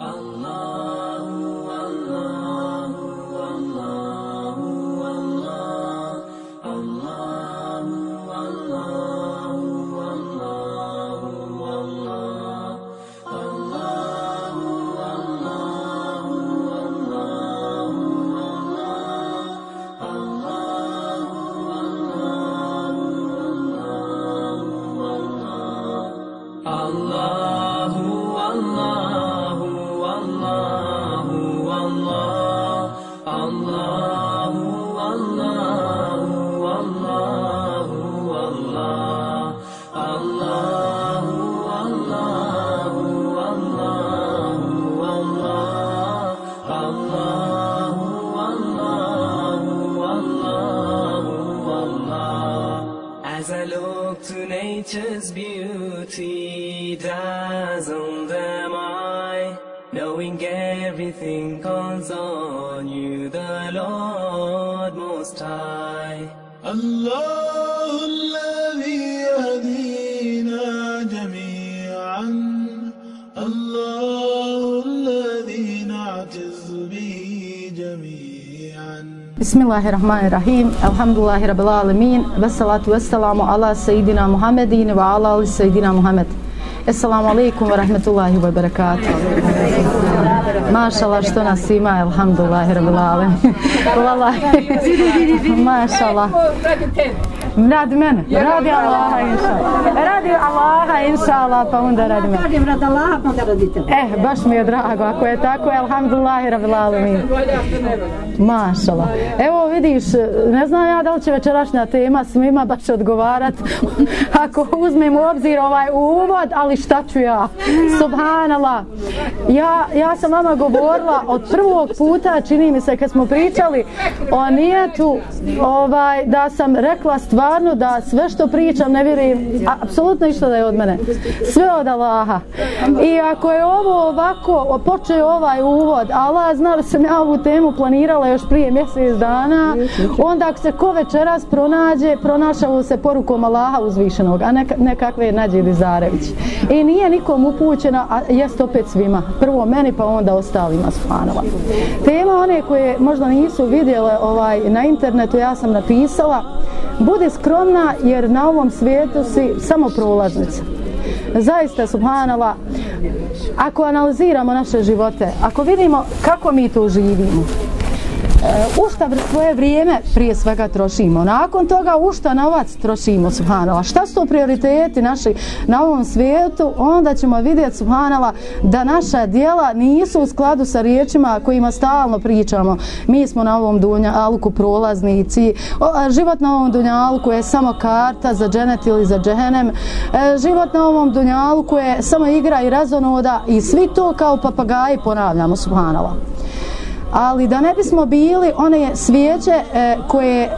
As Bismillahirrahmanirrahim. Alhamdulillahi rabbil alamin. Vessalatu vesselamu ala sayidina Muhammedin wa ala ali sayidina Muhammed. Assalamu alaikum wa rahmetullahi wa barakatuh. Mašala što nas ima, alhamdulillahi rabbil alamin. Wallahi. Mašala. Radi mene. Radi Allaha inša. Radi Allaha inša Allah, pa onda radi mene. Radim rad Allaha, pa onda radite. Eh, baš mi je drago, ako je tako, alhamdulillahi rabbil alamin. Mašala. Evo vidiš, ne znam ja da li će večerašnja tema svima baš odgovarat. Ako uzmem u obzir ovaj uvod, ali šta ću ja? Subhanala. Ja, ja sam vama govorila od prvog puta, čini mi se kad smo pričali o nijetu, ovaj, da sam rekla stvarno da sve što pričam ne vjerujem, apsolutno ništa da je od mene. Sve od Allaha. I ako je ovo ovako, počeo ovaj uvod, Allah zna da sam ja ovu temu planirala još prije mjesec dana, onda ako se ko večeras pronađe, pronašao se porukom Allaha uzvišenog, a ne, ne kakve Nađe Lizarević. I nije nikom upućena, a jest opet svima. Prvo meni, pa onda ostalima, subhanallah. Tema one koje možda nisu vidjele ovaj, na internetu, ja sam napisala, budi skromna jer na ovom svijetu si samo prolaznica. Zaista, subhanallah, ako analiziramo naše živote, ako vidimo kako mi to živimo, E, u šta svoje vrijeme prije svega trošimo. Nakon toga u šta novac trošimo, subhanala. Šta su prioriteti naši na ovom svijetu, onda ćemo vidjeti, subhanala, da naša dijela nisu u skladu sa riječima kojima stalno pričamo. Mi smo na ovom dunjaluku prolaznici, život na ovom dunjaluku je samo karta za dženet ili za džehenem. E, život na ovom dunjaluku je samo igra i razonoda i svi to kao papagaji ponavljamo, subhanala ali da ne bismo bili one svijeće e, koje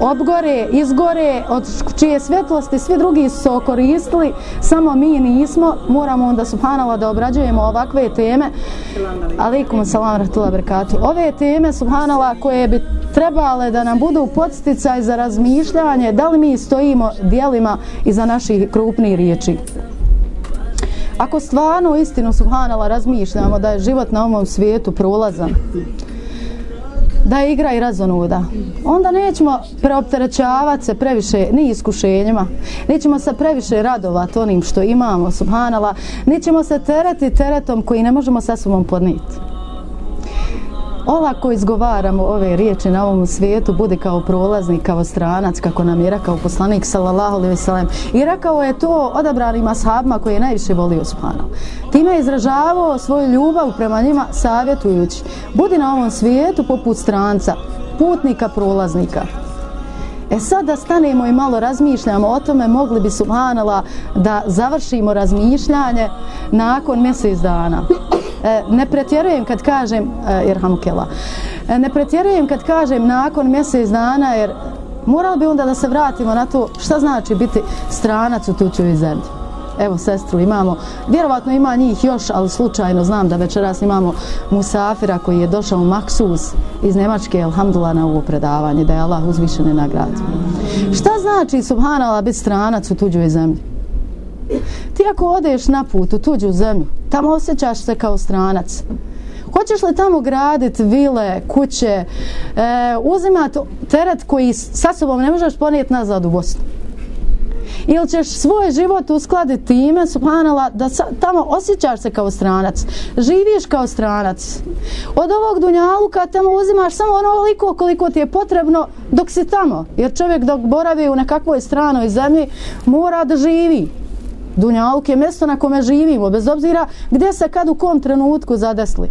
obgore, izgore, od čije svjetlosti svi drugi su se okoristili, samo mi nismo, moramo onda subhanala da obrađujemo ovakve teme. Alikum salam ratula brekatu. Ove teme subhanala koje bi trebale da nam budu podsticaj za razmišljanje da li mi stojimo dijelima iza naših krupnih riječi. Ako stvarno istinu subhanala razmišljamo da je život na ovom svijetu prolazan, da je igra i razonuda, onda nećemo preopterećavati se previše ni iskušenjima, nećemo se previše radovati onim što imamo, subhanala, nećemo se tereti teretom koji ne možemo sa sobom podniti olako izgovaramo ove riječi na ovom svijetu, bude kao prolaznik, kao stranac, kako nam je rekao poslanik sallallahu alejhi ve sellem. I rekao je to odabranim ashabima koje je najviše volio subhanahu. Time je izražavao svoju ljubav prema njima savjetujući: Budi na ovom svijetu poput stranca, putnika, prolaznika. E sad da stanemo i malo razmišljamo o tome, mogli bi subhanala da završimo razmišljanje nakon mjesec dana. E, ne pretjerujem kad kažem, e, irhamukela, e, ne pretjerujem kad kažem nakon mjesec dana, jer morali bi onda da se vratimo na to šta znači biti stranac u tuđoj zemlji. Evo sestru imamo, vjerovatno ima njih još, ali slučajno znam da večeras imamo Musafira koji je došao u Maksus iz Nemačke, alhamdulillah na ovo predavanje, da je Allah uzvišene nagradi. Šta znači, subhanallah, biti stranac u tuđoj zemlji? Ti ako odeš na put u tuđu zemlju, tamo osjećaš se kao stranac. Hoćeš li tamo graditi vile, kuće, e, uzimati teret koji sa sobom ne možeš ponijeti nazad u Bosnu? ili ćeš svoj život uskladiti time, subhanala, da sa, tamo osjećaš se kao stranac, živiš kao stranac. Od ovog dunjaluka tamo uzimaš samo onoliko koliko ti je potrebno dok si tamo. Jer čovjek dok boravi u nekakvoj stranoj zemlji mora da živi. Dunjaluk je mjesto na kome živimo, bez obzira gdje se kad u kom trenutku zadesli.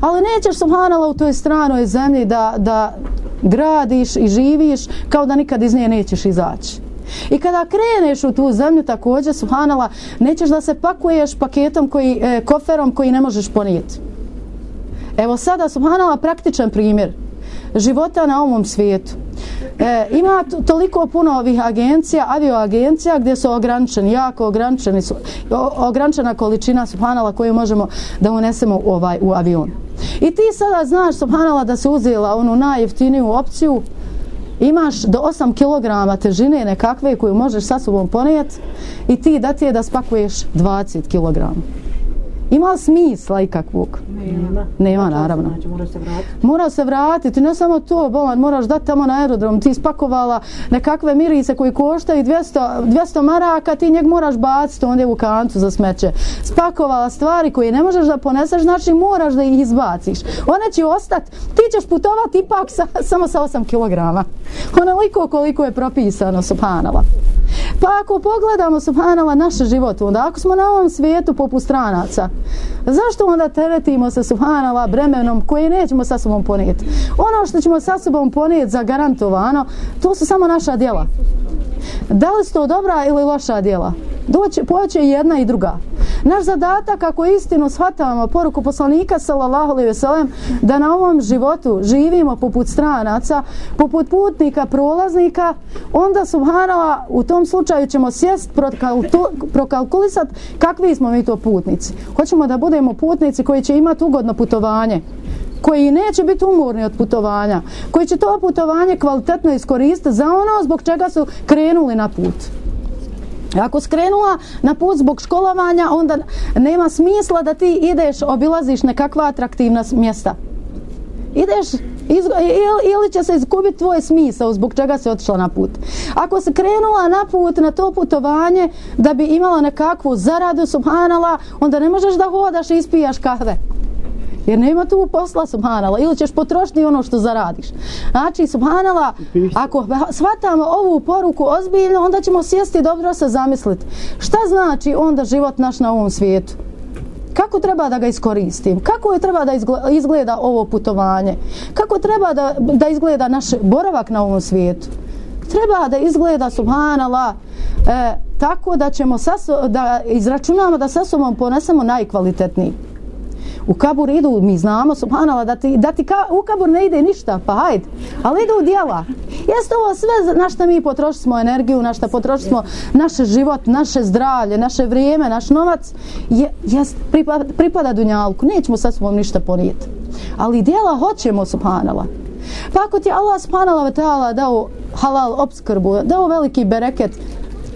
Ali nećeš subhanala u toj stranoj zemlji da, da gradiš i živiš kao da nikad iz nje nećeš izaći. I kada kreneš u tu zemlju također, subhanala, nećeš da se pakuješ paketom koji, e, koferom koji ne možeš ponijeti. Evo sada, subhanala, praktičan primjer života na ovom svijetu. E, ima toliko puno ovih agencija, avioagencija gdje su ograničeni, jako ograničeni su, ograničena količina subhanala koju možemo da unesemo u, ovaj, u avion. I ti sada znaš subhanala da se uzela onu najjeftiniju opciju imaš do 8 kg težine nekakve koju možeš sa sobom ponijeti i ti da ti je da spakuješ 20 kg. Ima li smisla ikakvog? Nema. Nema, naravno. Znači, mora se vratiti. Mora se vratiti, ne samo to, bolan, moraš dati tamo na aerodrom, ti spakovala nekakve mirise koji koštaju 200, 200 maraka, ti njeg moraš baciti onda u kantu za smeće. Spakovala stvari koje ne možeš da poneseš, znači moraš da ih izbaciš. One će ostati, ti ćeš putovati ipak sa, samo sa 8 kg. Onoliko koliko je propisano, subhanala. Pa ako pogledamo, subhanala, naš život, onda ako smo na ovom svijetu poput stranaca, zašto onda teretimo se, subhanala, bremenom koje nećemo sa sobom ponijeti? Ono što ćemo sa sobom ponijeti za garantovano, to su samo naša djela. Da li su to dobra ili loša djela? Doće, poće jedna i druga. Naš zadatak ako istinu shvatamo poruku poslanika sallallahu alejhi ve sellem da na ovom životu živimo poput stranaca, poput putnika, prolaznika, onda subhanala u tom slučaju ćemo sjest prokalkulisati kakvi smo mi to putnici. Hoćemo da budemo putnici koji će imati ugodno putovanje koji neće biti umorni od putovanja, koji će to putovanje kvalitetno iskoristiti za ono zbog čega su krenuli na put. Ako skrenula na put zbog školovanja, onda nema smisla da ti ideš, obilaziš nekakva atraktivna mjesta. Ideš, izgo, ili, ili će se izgubiti tvoj smisao zbog čega se otišla na put. Ako se krenula na put, na to putovanje, da bi imala nekakvu zaradu, subhanala, onda ne možeš da hodaš i ispijaš kahve. Jer nema tu posla, subhanala, ili ćeš potrošiti ono što zaradiš. Znači, subhanala, ako shvatamo ovu poruku ozbiljno, onda ćemo sjesti dobro se zamisliti. Šta znači onda život naš na ovom svijetu? Kako treba da ga iskoristim? Kako je treba da izgleda ovo putovanje? Kako treba da, da izgleda naš boravak na ovom svijetu? Treba da izgleda, subhanala, e, tako da ćemo saso, da izračunamo da sa sobom ponesemo najkvalitetniji u kabur idu, mi znamo, subhanala, da ti, da ti ka, u kabur ne ide ništa, pa hajde, ali idu djela. Jeste ovo sve na što mi potrošimo energiju, na što potrošimo naš život, naše zdravlje, naše vrijeme, naš novac, je, jest, pripada, pripada dunjalku, nećemo sa sobom ništa ponijeti. Ali djela hoćemo, subhanala. Pa ako ti Allah subhanala dao halal obskrbu, dao veliki bereket,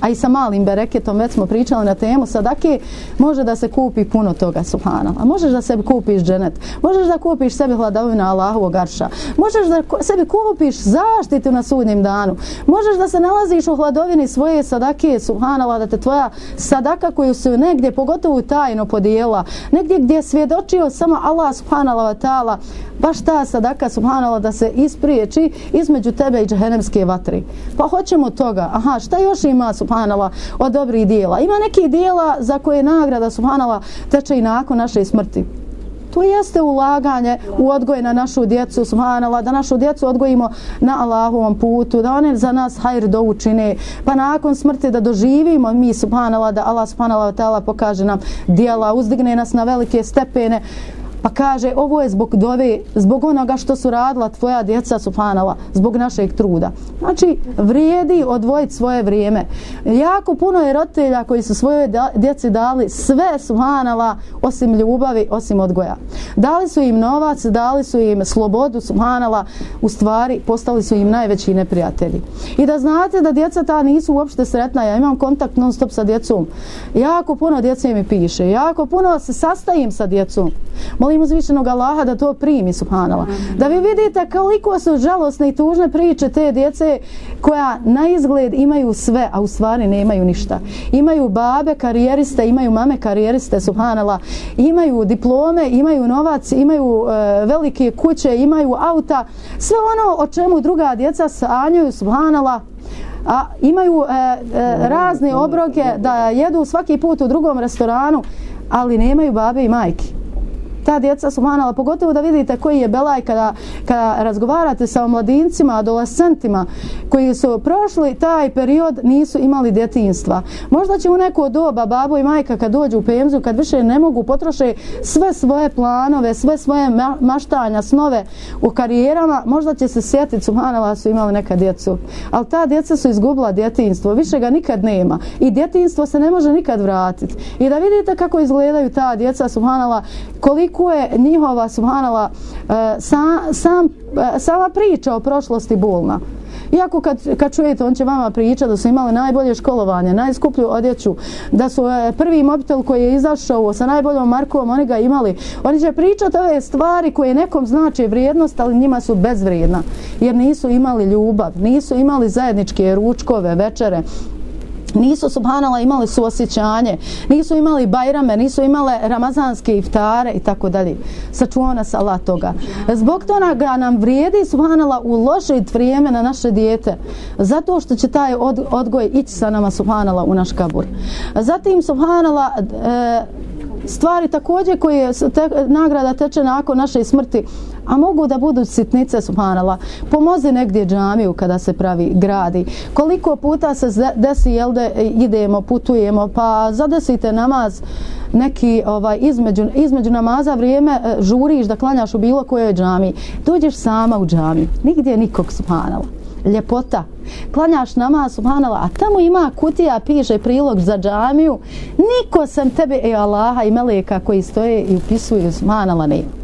a i sa malim bereketom, već smo pričali na temu sadake, može da se kupi puno toga, subhanallah. Možeš da sebi kupiš dženet, možeš da kupiš sebi hladovina Allahovog arša, možeš da sebi kupiš zaštitu na sudnjem danu, možeš da se nalaziš u hladovini svoje sadake, subhanallah, da te tvoja sadaka koju su negdje, pogotovo tajno podijela, negdje gdje je svjedočio samo Allah, subhanallah, ta'ala, baš ta sadaka subhanala da se ispriječi između tebe i džahenemske vatri. Pa hoćemo toga. Aha, šta još ima subhanala od dobrih dijela? Ima neki dijela za koje nagrada subhanala teče i nakon naše smrti. To jeste ulaganje u odgoj na našu djecu, subhanala, da našu djecu odgojimo na Allahovom putu, da one za nas hajr do učine, pa nakon smrti da doživimo mi, subhanala, da Allah subhanala ta'ala pokaže nam dijela, uzdigne nas na velike stepene, Pa kaže, ovo je zbog dove, zbog onoga što su radila tvoja djeca, subhanala, zbog našeg truda. Znači, vrijedi odvojiti svoje vrijeme. Jako puno je roditelja koji su svoje djeci dali sve, subhanala, osim ljubavi, osim odgoja. Dali su im novac, dali su im slobodu, subhanala, u stvari postali su im najveći neprijatelji. I da znate da djeca ta nisu uopšte sretna, ja imam kontakt non stop sa djecom. Jako puno djece mi piše, jako puno se sastajim sa djecom molim uzvišenog Allaha da to primi, subhanala. Da vi vidite koliko su žalosne i tužne priče te djece koja na izgled imaju sve, a u stvari ne imaju ništa. Imaju babe karijeriste, imaju mame karijeriste, subhanala. Imaju diplome, imaju novac, imaju e, velike kuće, imaju auta. Sve ono o čemu druga djeca sanjaju, subhanala, a imaju e, e, razne obroke da jedu svaki put u drugom restoranu, ali nemaju babe i majke ta djeca su manala, pogotovo da vidite koji je belaj kada, kada razgovarate sa mladincima, adolescentima koji su prošli taj period nisu imali djetinstva. Možda će u neko doba babo i majka kad dođu u penziju, kad više ne mogu potroše sve svoje planove, sve svoje maštanja, snove u karijerama, možda će se sjetiti su manala su imali neka djecu. Ali ta djeca su izgubila djetinstvo, više ga nikad nema. I djetinstvo se ne može nikad vratiti. I da vidite kako izgledaju ta djeca su manala, koliko koliko je njihova subhanala e, sam, sam, sama priča o prošlosti bolna. Iako kad, kad čujete, on će vama pričati da su imali najbolje školovanje, najskuplju odjeću, da su e, prvi mobitel koji je izašao sa najboljom markom, oni ga imali. Oni će pričati ove stvari koje nekom znače vrijednost, ali njima su bezvrijedna. Jer nisu imali ljubav, nisu imali zajedničke ručkove, večere, nisu subhanala imali su osjećanje, nisu imali bajrame, nisu imale ramazanske iftare i tako dalje. Sačuva nas Allah toga. Zbog toga nam vrijedi subhanala uložiti vrijeme na naše dijete. Zato što će taj od, odgoj ići sa nama subhanala u naš kabur. Zatim subhanala e, stvari također koje te, nagrada teče nakon naše smrti a mogu da budu sitnice subhanala pomozi negdje džamiju kada se pravi gradi koliko puta se desi jel da idemo putujemo pa zadesite namaz neki ovaj između, između namaza vrijeme e, žuriš da klanjaš u bilo kojoj džami dođeš sama u džami nigdje nikog subhanala ljepota. Klanjaš nama, subhanala, a tamo ima kutija, piše prilog za džamiju. Niko sam tebe, e Allaha i meleka koji stoje i upisuju, subhanala, nema.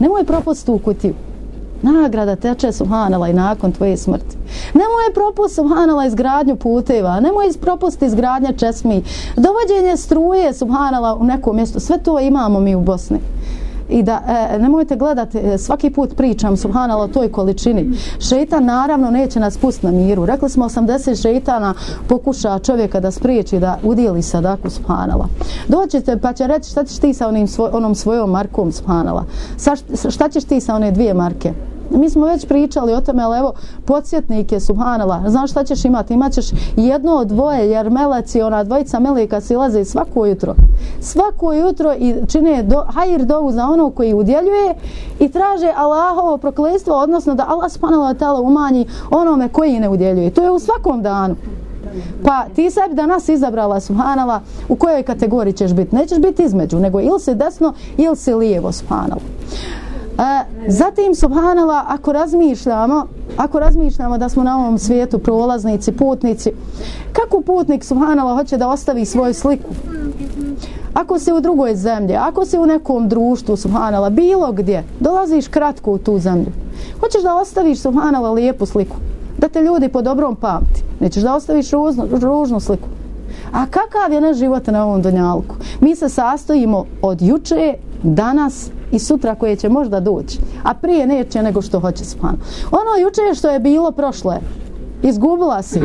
Nemoj propust tu kutiju. Nagrada teče, subhanala, i nakon tvoje smrti. Nemoj propust, subhanala, izgradnju puteva. Nemoj propust izgradnje česmi. Dovođenje struje, subhanala, u neko mjesto. Sve to imamo mi u Bosni i da e, nemojte gledati e, svaki put pričam subhanala o toj količini šeitan naravno neće nas pustiti na miru rekli smo 80 šeitana pokuša čovjeka da spriječi da udijeli sadaku subhanala. doćete pa će reći šta ćeš ti sa onim svoj, onom svojom markom subhanala. sa, šta ćeš ti sa one dvije marke mi smo već pričali o tome, ali evo, podsjetnike, subhanala, znaš šta ćeš imati? Imaćeš jedno od dvoje, jer meleci, ona dvojica meleka silaze svako jutro. Svako jutro i čine do, hajir dovu za ono koji udjeljuje i traže Allahovo proklestvo, odnosno da Allah subhanala tala umanji onome koji ne udjeljuje. To je u svakom danu. Pa ti sebi danas izabrala subhanala u kojoj kategoriji ćeš biti. Nećeš biti između, nego ili si desno ili si lijevo subhanala. E, zatim, subhanala, ako razmišljamo, ako razmišljamo da smo na ovom svijetu prolaznici, putnici, kako putnik, subhanala, hoće da ostavi svoju sliku? Ako si u drugoj zemlji, ako si u nekom društvu, subhanala, bilo gdje, dolaziš kratko u tu zemlju, hoćeš da ostaviš, subhanala, lijepu sliku, da te ljudi po dobrom pamti, nećeš da ostaviš ružnu, ružnu sliku. A kakav je naš život na ovom donjalku? Mi se sastojimo od juče, danas i sutra koje će možda doći. A prije neće nego što hoće span. Ono juče što je bilo prošlo je. Izgubila si.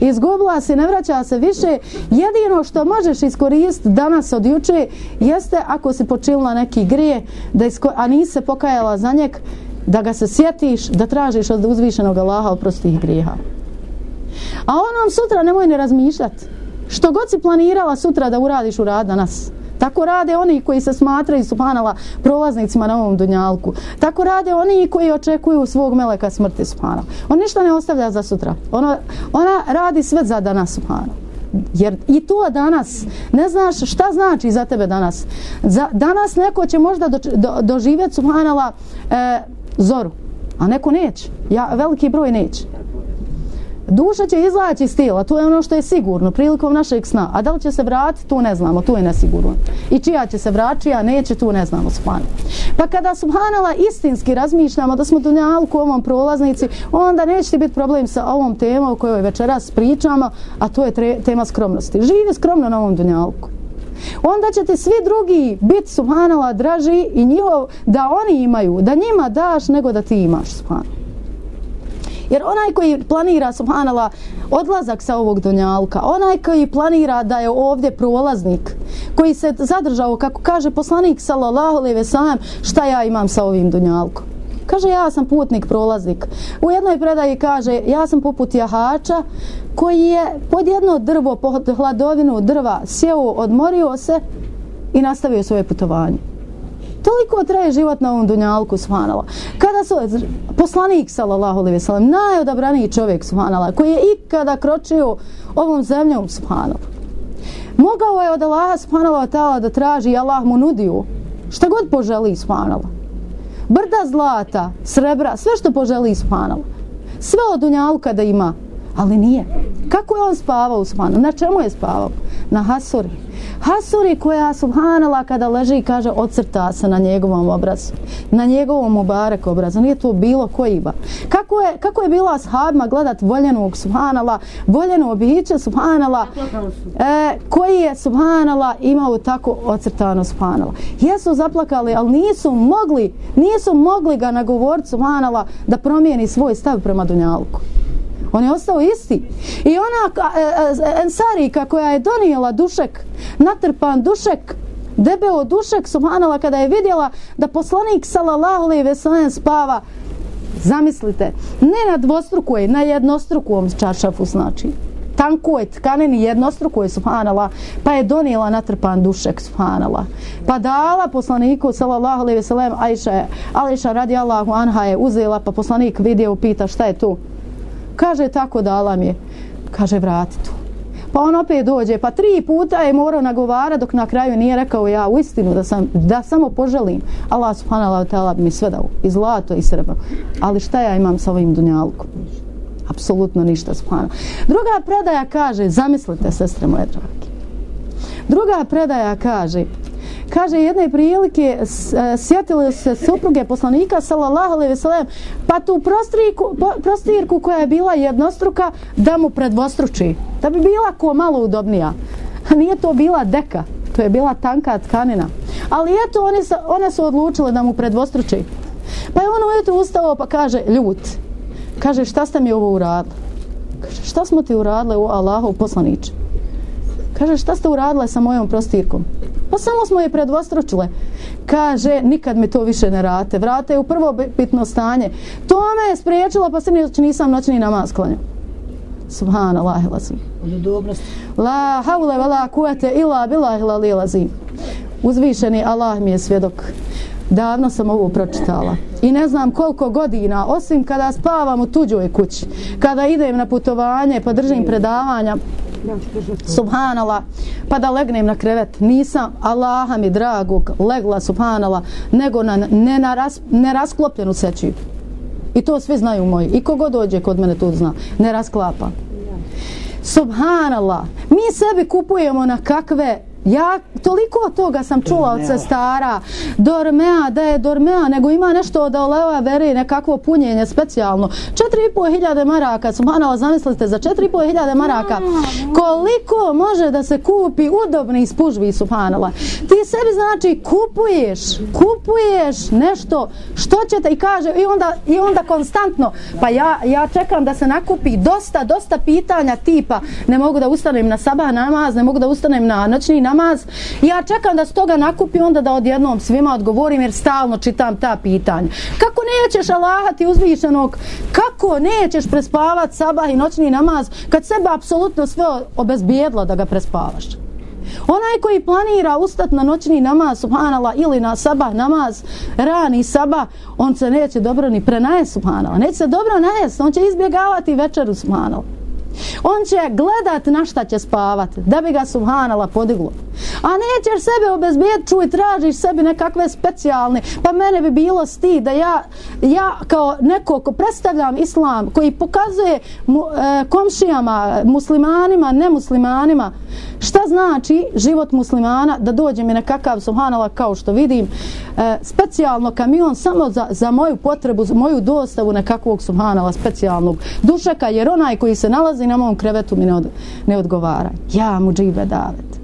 Izgubila si, ne vraća se više. Jedino što možeš iskoristiti danas od juče jeste ako si počinila neki grije, da isko, a nisi se pokajala za njeg, da ga se sjetiš, da tražiš od uzvišenog Allaha oprostih grijeha. A onom sutra nemoj ne razmišljati. Što god si planirala sutra da uradiš u rad danas. Tako rade oni koji se smatraju subhanala prolaznicima na ovom dunjalku. Tako rade oni koji očekuju svog meleka smrti subhanala. On ništa ne ostavlja za sutra. Ona, ona radi sve za danas subhanala. Jer i to danas, ne znaš šta znači za tebe danas. Za, danas neko će možda do, do, doživjeti, subhanala, e, zoru, a neko neće. Ja, veliki broj neće. Duša će izaći iz tijela, to je ono što je sigurno prilikom našeg sna. A da li će se vratiti, to ne znamo, to je nesigurno. I čija će se vratiti, čija neće, to ne znamo, subhan. Pa kada subhanala istinski razmišljamo da smo dunjalku ovom prolaznici, onda neće biti problem sa ovom temom o kojoj večeras pričamo, a to je tre, tema skromnosti. Živi skromno na ovom dunjalku. Onda će ti svi drugi biti subhanala draži i njihov da oni imaju, da njima daš nego da ti imaš subhanala. Jer onaj koji planira, subhanala, odlazak sa ovog donjalka, onaj koji planira da je ovdje prolaznik, koji se zadržao, kako kaže poslanik, sallallahu alaihi ve sellem, šta ja imam sa ovim donjalkom? Kaže, ja sam putnik, prolaznik. U jednoj predaji kaže, ja sam poput jahača koji je pod jedno drvo, pod hladovinu drva, sjeo, odmorio se i nastavio svoje putovanje. Toliko traje život na ovom dunjalku, subhanala. Kada su poslanik, sallallahu alaihi ve sellem, najodabraniji čovjek, subhanala, koji je ikada kročio ovom zemljom, subhanala. Mogao je od Allaha, subhanala, ta'ala, da traži Allah mu nudio šta god poželi, subhanala. Brda zlata, srebra, sve što poželi, subhanala. Sve od dunjalka da ima, ali nije. Kako je on spavao, subhanala? Na čemu je spavao? Na hasuri. Hasuri koja subhanala kada leži i kaže ocrta se na njegovom obrazu, na njegovom mubarek obrazu, nije to bilo koji iba. Kako je, kako je bila ashabima gledat voljenog subhanala, voljeno biće subhanala, e, koji je subhanala imao tako ocrtano subhanala. Jesu zaplakali, ali nisu mogli, nisu mogli ga nagovoriti subhanala da promijeni svoj stav prema dunjalku. On je ostao isti. I ona e, e ensarika koja je donijela dušek, natrpan dušek, debeo dušek, subhanala, kada je vidjela da poslanik sallallahu alaihi ve sellem spava, zamislite, ne na dvostrukoj, na jednostruku ovom čaršafu znači. Tanko je tkanini jednostruku je subhanala, pa je donijela natrpan dušek subhanala. Pa dala poslaniku sallallahu alaihi ve sellem Ajša, Ajša radi Allahu anha je uzela, pa poslanik vidio, pita šta je tu? Kaže, tako dala mi je. Kaže, vrati tu. Pa on opet dođe, pa tri puta je morao nagovara dok na kraju nije rekao ja u istinu da, sam, da samo poželim. Allah subhanahu wa ta'ala mi sve dao, i zlato i srebro. Ali šta ja imam sa ovim dunjalkom? Apsolutno ništa, subhanahu. Druga predaja kaže, zamislite, sestre moje drage. Druga predaja kaže, kaže jedne prilike e, sjetili se supruge poslanika sallallahu alejhi ve sellem pa tu prostirku prostirku koja je bila jednostruka da mu predvostruči. Da bi bila ko malo udobnija. A nije to bila deka to je bila tanka tkanina. Ali eto one, su, one su odlučile da mu predvostruči. Pa je on ujutru ustao pa kaže ljut. Kaže šta ste mi ovo uradili? Kaže šta smo ti uradili u Allahu poslaniče? Kaže šta ste uradile sa mojom prostirkom? Pa samo smo je predvostručile. Kaže, nikad mi to više ne rate. Vrate u prvo bitno stanje. To me je spriječilo, pa se nisam noćni namaz klanio. Subhanallah, lazim. La havle vela kuete ila bilah ila li lazim. Uzvišeni Allah mi je svjedok. Davno sam ovo pročitala. I ne znam koliko godina, osim kada spavam u tuđoj kući, kada idem na putovanje, pa držim predavanja, subhanala pa da legnem na krevet. Nisam Allaha mi dragog legla subhanala nego na ne na ras, nerasklopljenu sećiju i to svi znaju moji. I kogo dođe kod mene to zna. Ne rasklapa. Subhanala. mi sebi kupujemo na kakve Ja toliko toga sam čula od sestara, dormea, da je dormea, nego ima nešto od oleva veri, nekakvo punjenje specijalno. 4.500 maraka, subhanala, zamislite, za 4.500 maraka, koliko može da se kupi udobni spužvi, subhanala. Ti sebi znači kupuješ, kupuješ nešto, što ćete i kaže, i onda, i onda konstantno, pa ja, ja čekam da se nakupi dosta, dosta pitanja tipa, ne mogu da ustanem na sabah namaz, ne mogu da ustanem na noćni namaz, namaz. Ja čekam da se toga nakupi onda da odjednom svima odgovorim jer stalno čitam ta pitanja. Kako nećeš Allahati uzvišenog? Kako nećeš prespavat sabah i noćni namaz kad sebe apsolutno sve obezbijedlo da ga prespavaš? Onaj koji planira ustat na noćni namaz, subhanala, ili na sabah namaz, rani sabah, on se neće dobro ni prenaje, subhanala. Neće se dobro najest, on će izbjegavati večeru, subhanala. On će gledat na šta će spavat, da bi ga subhanala podiglo. A nećeš sebe obezbijeti, čuj, tražiš sebi nekakve specijalne, pa mene bi bilo sti da ja, ja kao neko ko predstavljam islam, koji pokazuje mu, e, komšijama, muslimanima, nemuslimanima, šta znači život muslimana, da dođe mi nekakav subhanala kao što vidim, e, specijalno kamion samo za, za moju potrebu, za moju dostavu nekakvog subhanala specijalnog dušaka, jer onaj koji se nalazi na mom krevetu mi ne, od, ne odgovara. Ja mu džibe davet.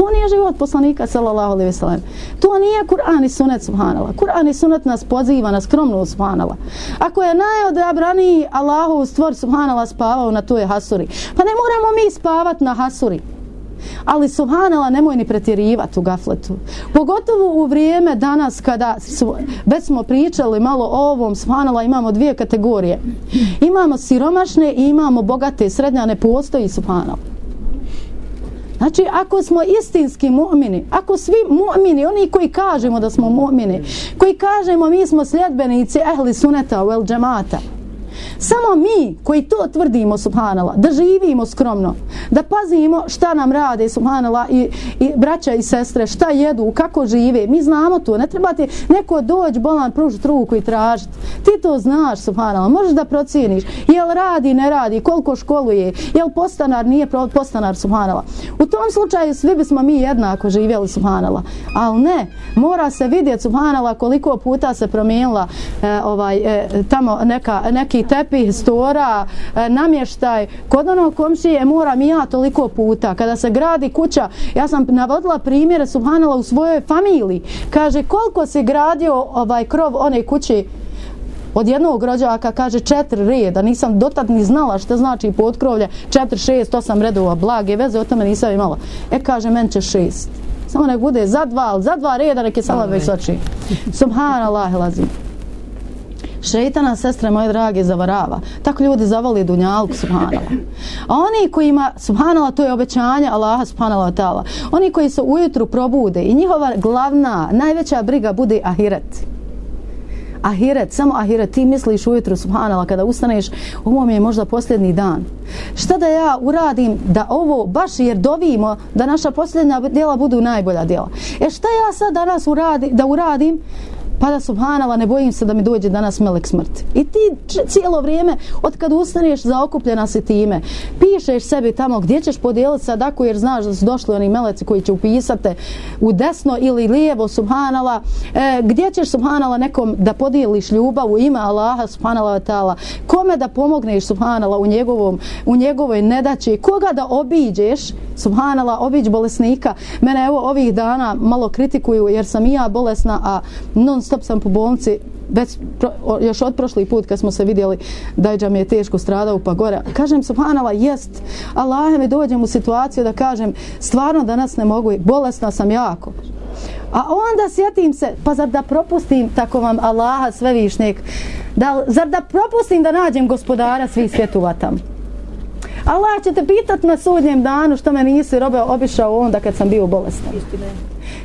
To nije život poslanika sallallahu alejhi ve sellem. To nije Kur'an i Sunnet subhanallah. Kur'an i Sunnet nas poziva na skromnu subhanallah. Ako je najodabrani Allahov stvor subhanallah spavao na toj hasuri, pa ne moramo mi spavat na hasuri. Ali subhanala nemoj ni pretjerivati u gafletu. Pogotovo u vrijeme danas kada su, već smo pričali malo o ovom subhanala imamo dvije kategorije. Imamo siromašne i imamo bogate. Srednja ne postoji subhanala. Znači, ako smo istinski mu'mini, ako svi mu'mini, oni koji kažemo da smo mu'mini, koji kažemo mi smo sljedbenici ehli suneta, vel džemata, Samo mi koji to tvrdimo, subhanala, da živimo skromno, da pazimo šta nam rade, subhanala, i, i braća i sestre, šta jedu, kako žive, mi znamo to, ne trebate neko doći bolan pružiti ruku i tražiti. Ti to znaš, subhanala, možeš da procijeniš, jel radi, ne radi, koliko školuje, jel postanar, nije postanar, subhanala. U tom slučaju svi bismo mi jednako živjeli, subhanala, ali ne, mora se vidjeti, subhanala, koliko puta se promijenila e, ovaj, e, tamo neka, neki tepih, stora, e, namještaj. Kod onog komšije moram i ja toliko puta. Kada se gradi kuća, ja sam navodila primjere Subhanala u svojoj familiji. Kaže, koliko se gradio ovaj krov one kuće od jednog rođaka kaže četiri reda, nisam dotad ni znala što znači potkrovlje, četiri, šest, osam redova, blage veze, o tome nisam imala. E kaže, men će šest. Samo nek bude za dva, za dva reda, nek je sama već oči. Subhanallah, lazim. Šeitana, sestre moje drage, zavarava. Tako ljudi zavali dunjalku, subhanala. A oni koji ima, subhanala, to je obećanje Allaha, subhanala, ta'ala. Oni koji se ujutru probude i njihova glavna, najveća briga bude ahiret. Ahiret, samo ahiret, ti misliš ujutru, subhanala, kada ustaneš, ovo mi je možda posljedni dan. Šta da ja uradim da ovo, baš jer dovimo, da naša posljednja djela budu najbolja djela. E šta ja sad danas uradi, da uradim, pa da subhanala ne bojim se da mi dođe danas melek smrti. I ti cijelo vrijeme od kad ustaneš zaokupljena si time, pišeš sebi tamo gdje ćeš podijeliti sadaku jer znaš da su došli oni meleci koji će upisati u desno ili lijevo subhanala, e, gdje ćeš subhanala nekom da podijeliš ljubav u ime Allaha subhanala ta'ala, kome da pomogneš subhanala u njegovom u njegovoj nedaći, koga da obiđeš? Subhanala, obiđ bolesnika. Mene evo ovih dana malo kritikuju jer sam i ja bolesna, a non stop sam po bolnici već pro, još od prošli put kad smo se vidjeli da mi je teško stradao pa gore. Kažem subhanala, jest, Allah mi dođem u situaciju da kažem stvarno danas ne mogu, bolesna sam jako. A onda sjetim se, pa zar da propustim tako vam Allaha svevišnjeg, da, zar da propustim da nađem gospodara svih svjetova tamo? Allah će te pitat na sudnjem danu što me nisi robe obišao onda kad sam bio bolestan.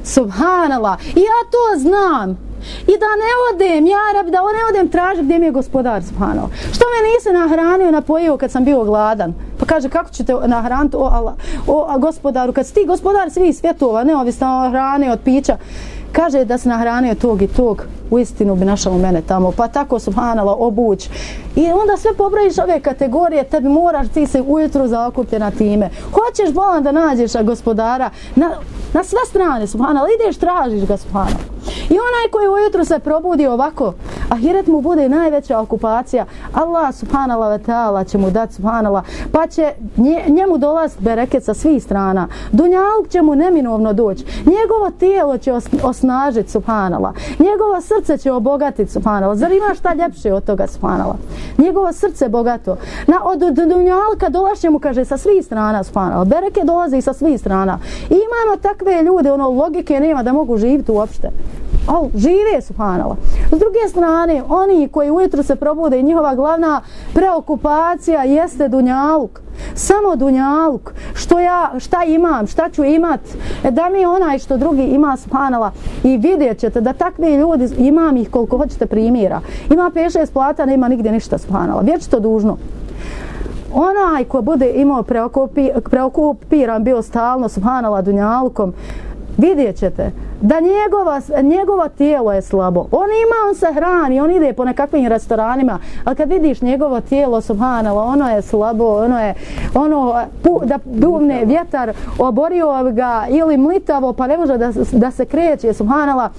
Subhanallah. Ja to znam. I da ne odem, ja rab, da ne odem traži gdje mi je gospodar, spano. Što me nisi nahranio, napojio kad sam bio gladan? Pa kaže, kako ćete nahraniti, o, Allah, o gospodaru, kad si ti gospodar svih svjetova, neovisno o hrane, od pića, kaže da se nahranio tog i tog, u istinu bi našao mene tamo, pa tako subhanala obuć. I onda sve pobrojiš ove kategorije, tebi moraš ti se ujutru zaokupljena time. Hoćeš bolan da nađeš gospodara na, na sve strane, subhanala, ideš, tražiš ga, subhanala. I onaj koji ujutru se probudi ovako, ahiret mu bude najveća okupacija, Allah subhanala ve ta'ala će mu dati subhanala, pa će nje, njemu dolaziti bereket sa svih strana. Dunjaluk će mu neminovno doći. Njegovo tijelo će os, osnažiti subhanala. Njegovo srce srce će obogatiti subhanala. Zar ima šta ljepše od toga subhanala? Njegovo srce bogato. Na, od, od dunjalka dolazi mu, kaže, sa svih strana subhanala. Bereke dolazi sa svih strana. I imamo takve ljude, ono, logike nema da mogu živjeti uopšte. Al, žive subhanala. S druge strane, oni koji ujutru se probude i njihova glavna preokupacija jeste dunjaluk. Samo dunjaluk. Što ja, šta imam, šta ću imat. E da mi onaj što drugi ima subhanala i vidjet ćete da takvi ljudi, imam ih koliko hoćete primjera. Ima 5-6 plata, nema nigdje ništa subhanala. Vječito dužno. onaj ko bude imao preokupi, preokupiran bio stalno subhanala dunjalkom vidjet ćete da njegova, njegovo tijelo je slabo. On ima, on se hrani, on ide po nekakvim restoranima, ali kad vidiš njegovo tijelo, subhanala, ono je slabo, ono je, ono, pu, da duvne vjetar, oborio ga ili mlitavo, pa ne može da, da se kreće, subhanala,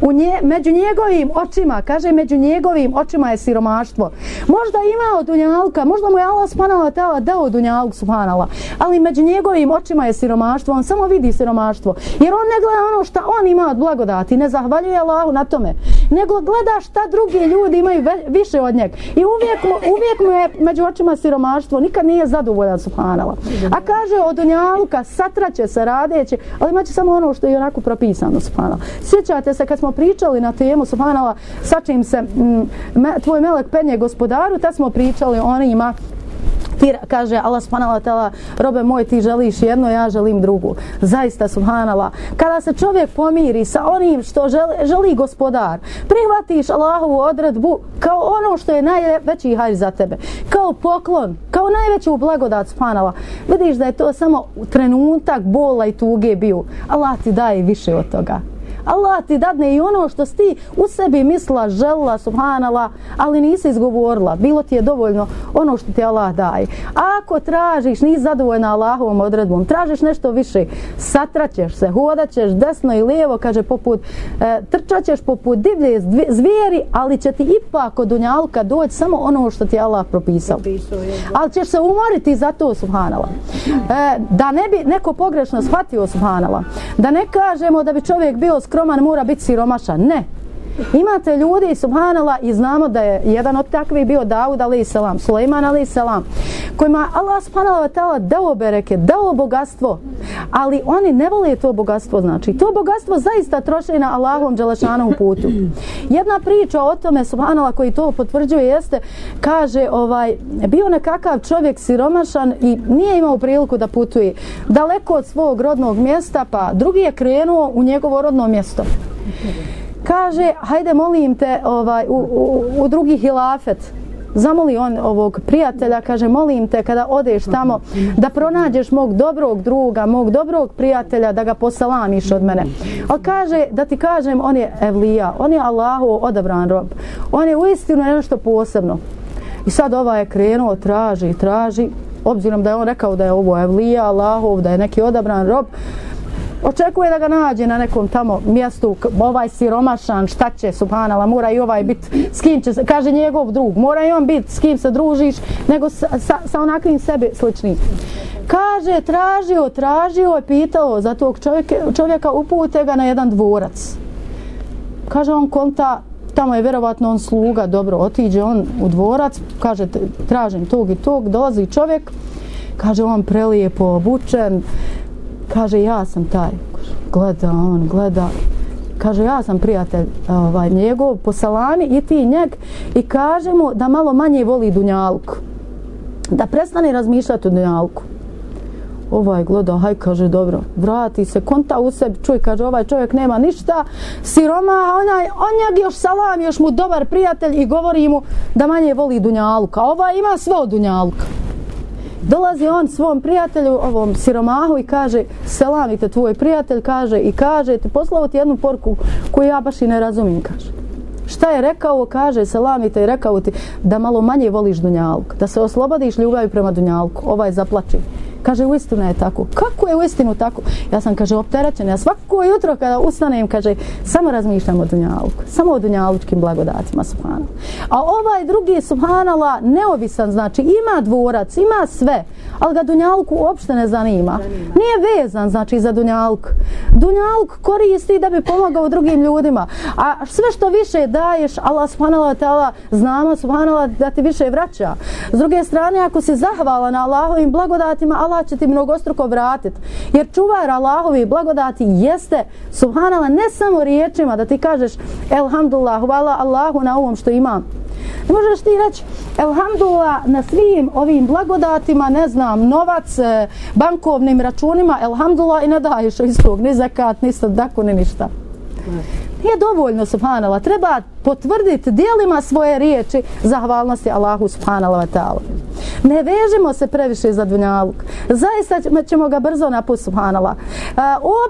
u nje, među njegovim očima, kaže, među njegovim očima je siromaštvo. Možda ima od dunjalka, možda mu je Allah subhanala tela dao dunjalk, subhanala, ali među njegovim očima je siromaštvo, on samo vidi siromaštvo, jer on ne gleda ono što on ima od blagodati, ne zahvaljuje Allahu na tome, nego gleda šta drugi ljudi imaju više od njeg. I uvijek mu, uvijek mu je među očima siromaštvo, nikad nije zadovoljan, subhanala. A kaže od unjaluka, satraće se radeći, ali imaće samo ono što je onako propisano, subhanala. Sjećate se kad smo pričali na temu, subhanala, sačim se, m, me, tvoj melek penje gospodaru, tad smo pričali o onima ti kaže Allah subhanahu wa ta'ala robe moj ti želiš jedno ja želim drugu. Zaista subhanallah. Kada se čovjek pomiri sa onim što želi, želi gospodar prihvatiš Allahovu odredbu kao ono što je najveći hajr za tebe kao poklon kao najveću blagodat subhanallah. Vidiš da je to samo trenutak bola i tuge bio. Allah ti daje više od toga. Allah ti dadne i ono što ti u sebi misla, žela, subhanala, ali nisi izgovorila. Bilo ti je dovoljno ono što ti Allah daje. Ako tražiš, nisi zadovoljna Allahovom odredbom, tražiš nešto više, satraćeš se, hodaćeš desno i lijevo, kaže poput, e, trčaćeš poput divlje zvijeri, ali će ti ipak od dunjalka doći samo ono što ti Allah propisao. Ali ćeš se umoriti za to, subhanala. E, da ne bi neko pogrešno shvatio, subhanala, da ne kažemo da bi čovjek bio skroman skroman mora biti siromašan. Ne. Imate ljudi, subhanala, i znamo da je jedan od takvih bio Dawud alaih salam, Suleiman alaih salam, kojima Allah subhanala wa ta'ala dao bereke, dao bogatstvo, ali oni ne vole to bogatstvo, znači. To bogatstvo zaista troše na Allahom Đelešanom putu. Jedna priča o tome, subhanala, koji to potvrđuje, jeste, kaže, ovaj, bio nekakav čovjek siromašan i nije imao priliku da putuje daleko od svog rodnog mjesta, pa drugi je krenuo u njegovo rodno mjesto kaže, hajde molim te ovaj, u, u, u drugi hilafet, zamoli on ovog prijatelja, kaže, molim te kada odeš tamo da pronađeš mog dobrog druga, mog dobrog prijatelja, da ga posalamiš od mene. A kaže, da ti kažem, on je evlija, on je Allahu odabran rob. On je uistinu nešto posebno. I sad ova je krenuo, traži, traži, obzirom da je on rekao da je ovo evlija, Allahov, da je neki odabran rob, očekuje da ga nađe na nekom tamo mjestu, ovaj siromašan, šta će, subhanala, mora i ovaj bit, s kim će se, kaže njegov drug, mora i on bit, s kim se družiš, nego sa, sa, sa onakvim sebi sličnim. Kaže, tražio, tražio je pitao za tog čovjeka, čovjeka upute ga na jedan dvorac. Kaže, on konta, tamo je vjerovatno on sluga, dobro, otiđe on u dvorac, kaže, tražim tog i tog, dolazi čovjek, kaže, on prelijepo obučen, kaže ja sam taj. Gleda on gleda. Kaže ja sam prijatelj ovaj njegov po salami i ti njeg. I kaže mu da malo manje voli dunjalku da prestane razmišljati o dunjalku ovaj gleda, haj kaže dobro, vrati se, konta u sebi, čuj, kaže ovaj čovjek nema ništa, siroma, a onaj, on njeg još salam, još mu dobar prijatelj i govori mu da manje voli dunjalka, ovaj ima sve od dunjalka. Dolazi on svom prijatelju, ovom siromahu i kaže selamite tvoj prijatelj, kaže i kaže ti poslao ti jednu porku koju ja baš i ne razumijem, kaže. Šta je rekao, kaže selamite i rekao ti da malo manje voliš Dunjaluk, da se oslobodiš ljubavi prema Dunjalku, ovaj zaplači. Kaže, u istinu je tako. Kako je u istinu tako? Ja sam, kaže, opterećen. Ja svako jutro kada ustanem, kaže, samo razmišljam o Dunjaluku. Samo o Dunjalučkim blagodatima, subhanala. A ovaj drugi, subhanala, neovisan, znači, ima dvorac, ima sve, ali ga dunjalku uopšte ne zanima. Nije vezan, znači, za Dunjaluk. Dunjaluk koristi da bi pomagao drugim ljudima. A sve što više daješ, Allah, subhanala, tala, znamo, subhanala, da ti više vraća. S druge strane, ako si zahvala na Allahovim blagodatima, Allah Allah će ti mnogostruko vratiti. Jer čuvar Allahovi blagodati jeste, subhanala, ne samo riječima da ti kažeš Elhamdulillah, hvala Allahu na ovom što imam. Ne možeš ti reći Elhamdulillah na svim ovim blagodatima, ne znam, novac, e, bankovnim računima, Elhamdulillah i ne daješ iz tog, ni zakat, ni sadaku, ni ništa. Nije dovoljno, subhanala, treba potvrditi dijelima svoje riječi zahvalnosti Allahu subhanahu wa ta'ala. Ne vežimo se previše za dunjaluk. Zaista ćemo ga brzo napustiti, subhanala.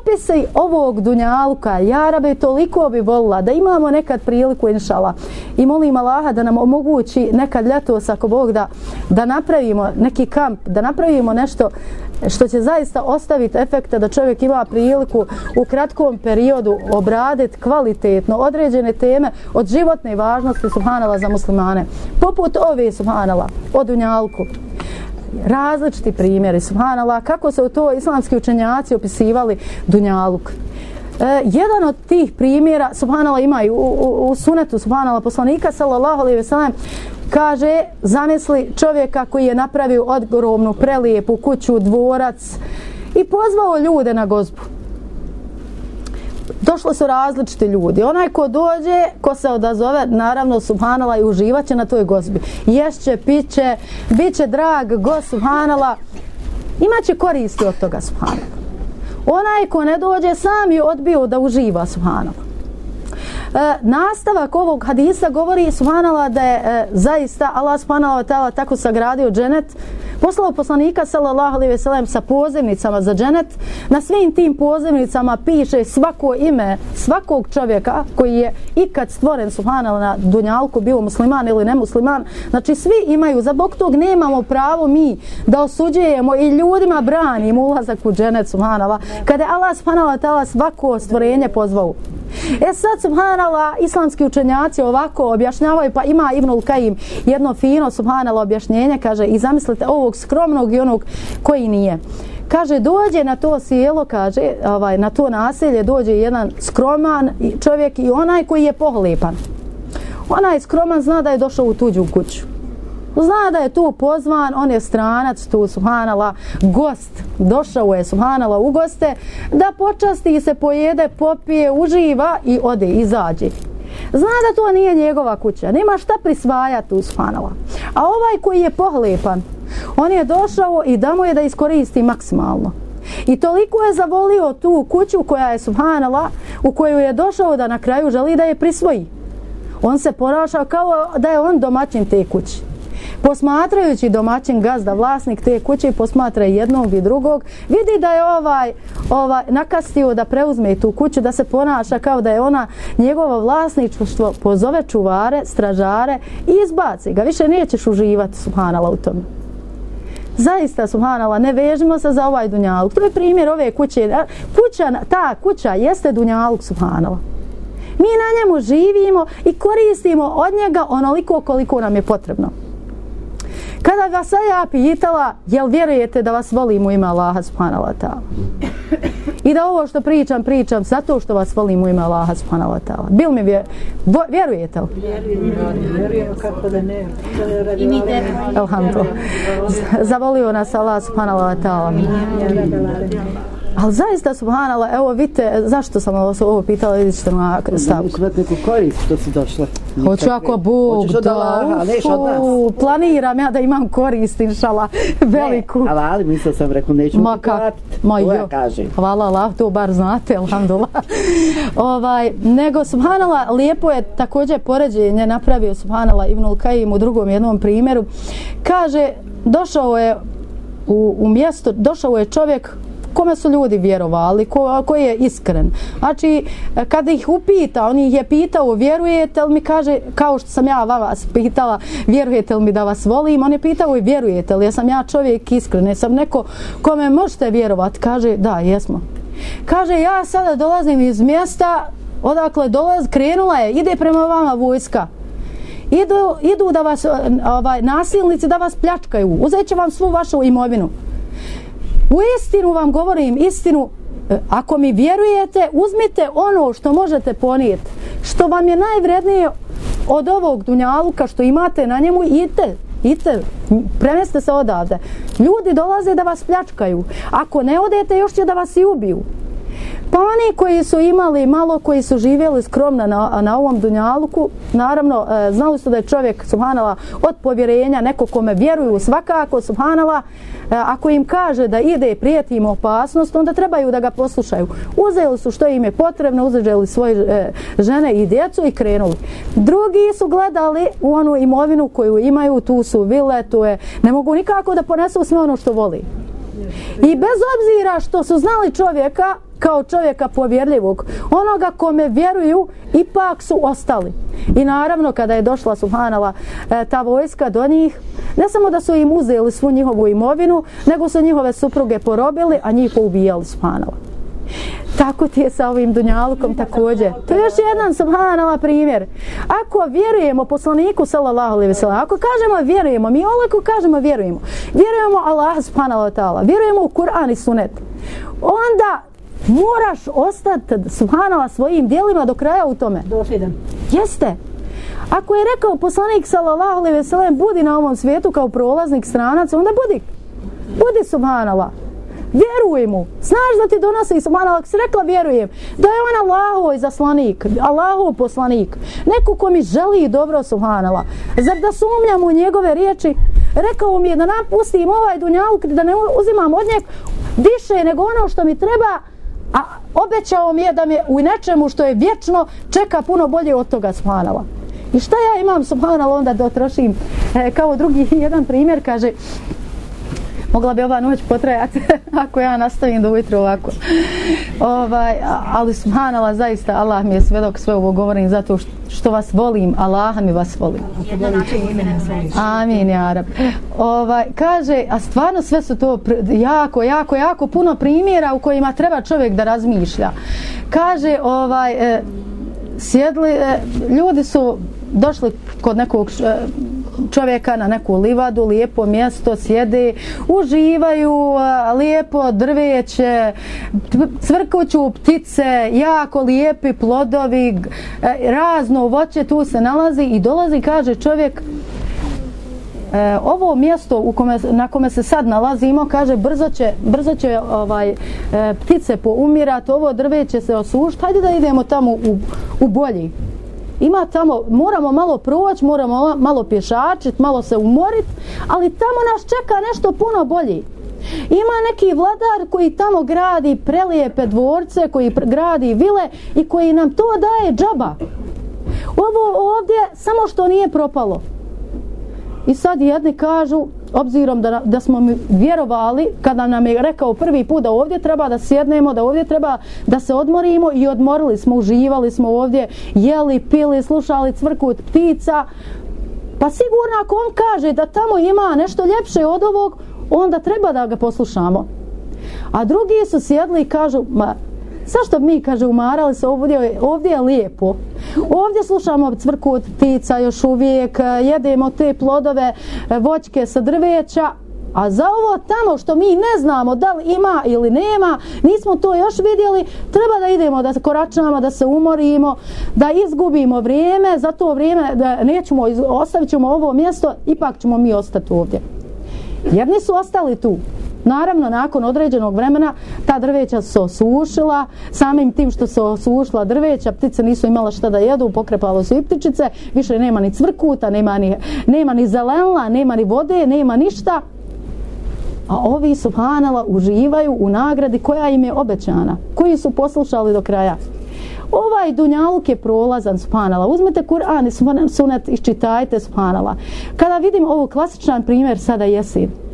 Opisi ovog dunjaluka, jarabe, toliko bi volila da imamo nekad priliku, inšala. I molim Allaha da nam omogući nekad ljetos, ako Bog da, da napravimo neki kamp, da napravimo nešto što će zaista ostaviti efekta da čovjek ima priliku u kratkom periodu obraditi kvalitetno određene teme od životne važnosti subhanala za muslimane. Poput ove subhanala o Dunjalku različiti primjeri subhanala kako su to islamski učenjaci opisivali Dunjaluk. E, jedan od tih primjera subhanala ima i u, u, u sunetu subhanala poslanika sallallahu alejhi ve sellem kaže zamisli čovjeka koji je napravio ogromnu prelijepu kuću, dvorac i pozvao ljude na gozbu. Došli su različiti ljudi. Onaj ko dođe, ko se odazove, naravno subhanala i uživaće na toj gozbi. Ješće, piće, bit će drag, go subhanala. Imaće koristi od toga subhanala. Onaj ko ne dođe, sam je odbio da uživa subhanala e, nastavak ovog hadisa govori subhanala da je e, zaista Allah subhanala ta'ala tako sagradio dženet. Poslao poslanika sallallahu alejhi ve sellem sa pozivnicama za dženet. Na svim tim pozivnicama piše svako ime svakog čovjeka koji je ikad stvoren subhanala na dunjalku bio musliman ili nemusliman. Znači svi imaju za bog tog nemamo pravo mi da osuđujemo i ljudima branimo ulazak u dženet subhanala kada je Allah subhanala ta'ala svako stvorenje pozvao E sad, subhanallah, islamski učenjaci ovako objašnjavaju, pa ima Ibnul Kajim jedno fino, subhanallah, objašnjenje, kaže, i zamislite ovog skromnog i onog koji nije. Kaže, dođe na to sjelo, kaže, ovaj, na to naselje, dođe jedan skroman čovjek i onaj koji je pohlepan. Onaj skroman zna da je došao u tuđu kuću zna da je tu pozvan, on je stranac tu, subhanala, gost, došao je, subhanala, u goste, da počasti se, pojede, popije, uživa i ode, izađe. Zna da to nije njegova kuća, nema šta prisvajati u subhanala. A ovaj koji je pohlepan, on je došao i da mu je da iskoristi maksimalno. I toliko je zavolio tu kuću koja je subhanala, u koju je došao da na kraju želi da je prisvoji. On se ponašao kao da je on domaćin te kući posmatrajući domaćin gazda, vlasnik te kuće, posmatra jednog i drugog, vidi da je ovaj, ovaj nakastio da preuzme tu kuću, da se ponaša kao da je ona njegovo vlasništvo, pozove čuvare, stražare i izbaci ga. Više nećeš uživati, subhanala, u tome. Zaista, subhanala, ne vežimo se za ovaj dunjaluk. To je primjer ove kuće. Kuća, ta kuća jeste dunjaluk, subhanala. Mi na njemu živimo i koristimo od njega onoliko koliko nam je potrebno. Kada vas ja pitala, jel vjerujete da vas volim u ime Allaha subhanahu wa ta'ala? I da ovo što pričam, pričam zato što vas volim u ime Allaha subhanahu wa ta'ala. Bil mi vjer... Vjerujete li? Vjerujemo kako da ne. I mi te. Alhamdulillah. Zavolio nas Allah subhanahu wa ta'ala. Ali zaista, subhanala, evo vidite, zašto sam ovo, ovo pitala, vidite što na stavku. Imati neku korist što si došla? Hoću ako Bog da, Allaha, ufu, planiram ja da imam korist, inšala, veliku. Ne, ali, mislio sam, rekao, neću ma ka, ma jo, hvala Allah, to bar znate, alhamdulillah. ovaj, nego, subhanala, lijepo je također poređenje napravio, subhanala, Ibnul Kajim u drugom jednom primjeru. Kaže, došao je u, u mjesto, došao je čovjek kome su ljudi vjerovali, ko, ko je iskren. Znači, e, kada ih upita, on ih je pitao, vjerujete li mi, kaže, kao što sam ja vas pitala, vjerujete li mi da vas volim, on je pitao i vjerujete li, ja sam ja čovjek iskren, sam neko kome možete vjerovati, kaže, da, jesmo. Kaže, ja sada dolazim iz mjesta, odakle dolaz, krenula je, ide prema vama vojska, idu, idu da vas, ovaj, nasilnici da vas pljačkaju, uzet će vam svu vašu imovinu. U istinu vam govorim, istinu, e, ako mi vjerujete, uzmite ono što možete ponijeti, što vam je najvrednije od ovog dunjaluka što imate na njemu, idite, idite, premeste se odavde. Ljudi dolaze da vas pljačkaju. Ako ne odete, još će da vas i ubiju. Pa oni koji su imali malo, koji su živjeli skromno na, na ovom dunjaluku, naravno, e, znali su da je čovjek, subhanala, od povjerenja, neko kome vjeruju svakako, subhanala, e, E, ako im kaže da ide prijeti im opasnost, onda trebaju da ga poslušaju. Uzeli su što im je potrebno, uzeli svoje e, žene i djecu i krenuli. Drugi su gledali u onu imovinu koju imaju, tu su vile, tu je, ne mogu nikako da ponesu sve ono što voli. I bez obzira što su znali čovjeka, kao čovjeka povjerljivog, onoga kome vjeruju, ipak su ostali. I naravno, kada je došla Subhanala e, ta vojska do njih, ne samo da su im uzeli svu njihovu imovinu, nego su njihove supruge porobili, a njih poubijali Subhanala. Tako ti je sa ovim dunjalukom također. To je još jedan subhanala primjer. Ako vjerujemo poslaniku sallallahu alejhi ve sellem, ako kažemo vjerujemo, mi olako kažemo vjerujemo. Vjerujemo Allah subhanahu wa ta'ala, vjerujemo u Kur'an i Sunnet. Onda moraš ostati subhanala svojim dijelima do kraja u tome. Dosljedan. Jeste. Ako je rekao poslanik sallallahu alejhi ve sellem budi na ovom svijetu kao prolaznik stranac, onda budi. Budi subhanallah. Vjeruj mu. Znaš da ti donosi subhanallah. Ako si rekla vjerujem da je on Allahov zaslanik, Allahov poslanik. Neko ko mi želi dobro subhanallah. Zar da sumnjam u njegove riječi? Rekao mi je da napustim ovaj dunjaluk, da ne uzimam od njeg više nego ono što mi treba, a obećao mi je da me u nečemu što je vječno čeka puno bolje od toga subhanallah. I šta ja imam subhanallah onda da otrošim? E, kao drugi jedan primjer kaže mogla bi ova noć potrajati ako ja nastavim do ujutru ovako. Ovaj, ali subhanallah, zaista Allah mi je sve dok sve ovo govorim zato što vas volim, Allah mi vas volim. Amin, ja rab. Ovaj, kaže, a stvarno sve su to jako, jako, jako puno primjera u kojima treba čovjek da razmišlja. Kaže, ovaj, e, sjedli, e, ljudi su došli kod nekog e, čovjeka na neku livadu, lijepo mjesto, sjede, uživaju, lijepo drveće, cvrkuću ptice, jako lijepi plodovi, e, razno voće tu se nalazi i dolazi, kaže čovjek, E, ovo mjesto u kome, na kome se sad nalazimo, kaže, brzo će, brzo će ovaj, e, ptice poumirati, ovo drveće se osušiti, hajde da idemo tamo u, u bolji ima tamo, moramo malo proći, moramo malo pješačiti, malo se umoriti, ali tamo nas čeka nešto puno bolje. Ima neki vladar koji tamo gradi prelijepe dvorce, koji gradi vile i koji nam to daje džaba. Ovo ovdje samo što nije propalo. I sad jedni kažu, obzirom da, da smo mi vjerovali, kada nam je rekao prvi put da ovdje treba da sjednemo, da ovdje treba da se odmorimo i odmorili smo, uživali smo ovdje, jeli, pili, slušali cvrkut ptica, pa sigurno ako on kaže da tamo ima nešto ljepše od ovog, onda treba da ga poslušamo. A drugi su sjedli i kažu, ma, Zašto mi, kaže, umarali se ovdje, ovdje je lijepo. Ovdje slušamo cvrku od ptica još uvijek, e, jedemo te plodove, e, voćke sa drveća, A za ovo tamo što mi ne znamo da li ima ili nema, nismo to još vidjeli, treba da idemo, da se koračamo, da se umorimo, da izgubimo vrijeme, za to vrijeme da nećemo, ostavit ćemo ovo mjesto, ipak ćemo mi ostati ovdje. Jedni su ostali tu, Naravno, nakon određenog vremena ta drveća se osušila, samim tim što se osušila drveća, ptice nisu imala šta da jedu, pokrepalo su i ptičice, više nema ni cvrkuta, nema ni, nema ni zelenla, nema ni vode, nema ništa. A ovi subhanala uživaju u nagradi koja im je obećana, koji su poslušali do kraja. Ovaj dunjaluk je prolazan, subhanala. Uzmete Kur'an i sunet, iščitajte, subhanala. Kada vidim ovo klasičan primjer sada jesin,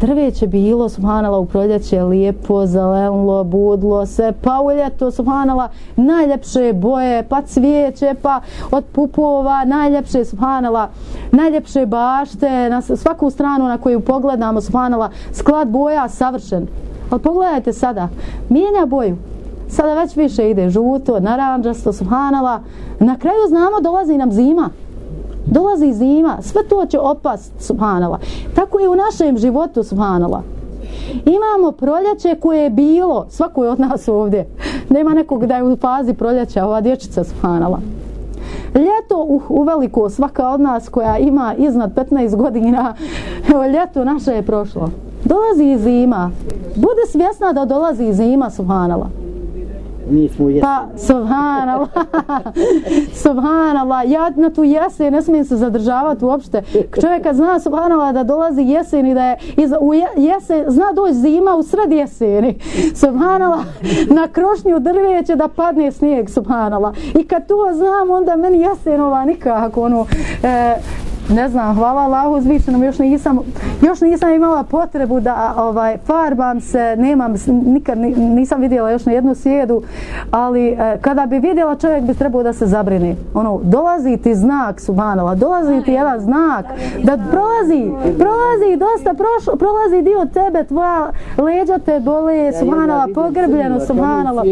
drveće bilo, subhanala, u proljeće lijepo, zelenlo, budlo se, pa u ljeto, subhanala, najljepše boje, pa cvijeće, pa od pupova, najljepše, subhanala, najljepše bašte, na svaku stranu na koju pogledamo, subhanala, sklad boja savršen. Ali pogledajte sada, mijenja boju, sada već više ide žuto, naranđasto, subhanala, na kraju znamo dolazi nam zima, dolazi zima, sve to će opast, subhanala. Tako je u našem životu, subhanala. Imamo proljeće koje je bilo, svako je od nas ovdje. Nema nekog da je u fazi proljeća, ova dječica, subhanala. Ljeto u, u veliko, svaka od nas koja ima iznad 15 godina, evo, ljeto naše je prošlo. Dolazi zima. Bude svjesna da dolazi zima, subhanala mi smo jesen. Pa, subhanallah, subhanallah, ja na tu jesen ne smijem se zadržavati uopšte. Čovjek kad zna, subhanallah, da dolazi jesen i da je iz, u jesen, zna doći zima u sred jeseni, subhanallah, na krošnju drveće da padne snijeg, subhanallah. I kad to znam, onda meni jesenova nikako, ono, e, ne znam, hvala Allahu uzvišenom, još nisam, još nisam imala potrebu da ovaj farbam se, nemam, nikad ni- nisam vidjela još na jednu sjedu, ali e, kada bi vidjela čovjek bi trebao da se zabrine. Ono, dolazi ti znak, subhanala, dolazi ti jedan znak, da prolazi, prolazi dosta, prošlo, prolazi dio tebe, tvoja leđa te bole, subhanala, pogrbljeno, subhanala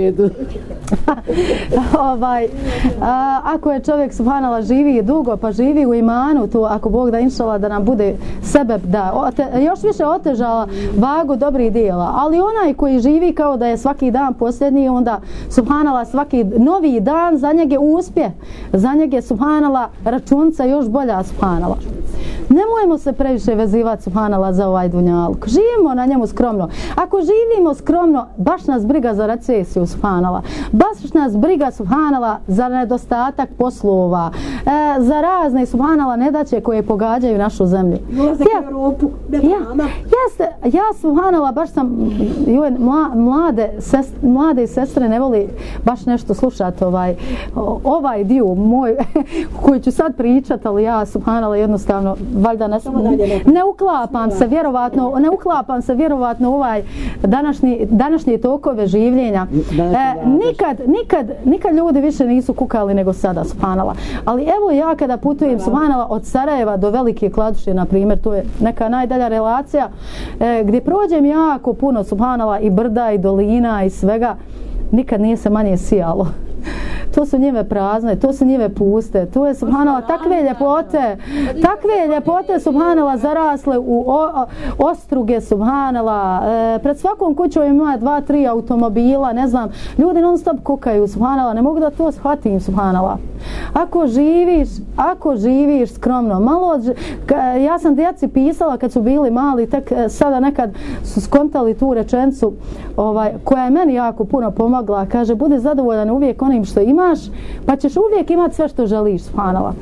ovaj, a, ako je čovjek subhanala živi dugo pa živi u imanu to ako Bog da inšala da nam bude sebe da ote, još više otežala vagu dobrih dijela. Ali onaj koji živi kao da je svaki dan posljednji onda subhanala svaki novi dan za njega uspje za njega subhanala računca još bolja subhanala Nemojmo se previše vezivati subhanala za ovaj dunjaluk. Živimo na njemu skromno. Ako živimo skromno, baš nas briga za recesiju subhanala. Baš nas briga subhanala za nedostatak poslova, e, za razne subhanala nedaće koje pogađaju našu zemlju. Ulazak Ja- u Europu, ja, jeste, ja subhanala baš sam joj, mla, mlade, sest, mlade sestre ne voli baš nešto slušati ovaj, ovaj dio moj koji ću sad pričat, ali ja subhanala jednostavno valjda dalje, ne. uklapam se vjerovatno, ne uklapam se vjerovatno ovaj današnji, današnje tokove življenja. Današnji E, današnji. nikad, nikad, nikad ljudi više nisu kukali nego sada, subhanala. Ali evo ja kada putujem, subhanala, od Sarajeva do Velike Kladuše, na primjer, to je neka najdalja relacija, e, gdje prođem jako puno, subhanala, i brda, i dolina, i svega, nikad nije se manje sijalo. To su njive prazne, to su njive puste, to je subhanala takve ljepote, takve ljepote subhanala zarasle u o, o, ostruge subhanala. E, pred svakom kućom ima dva, tri automobila, ne znam, ljudi non stop kukaju subhanala, ne mogu da to shvatim subhanala. Ako živiš, ako živiš skromno, malo, ja sam djeci pisala kad su bili mali, tek e, sada nekad su skontali tu rečencu ovaj, koja je meni jako puno pomogla, kaže, budi zadovoljan uvijek onim što imaš, pa ćeš uvijek imati sve što želiš, subhanala.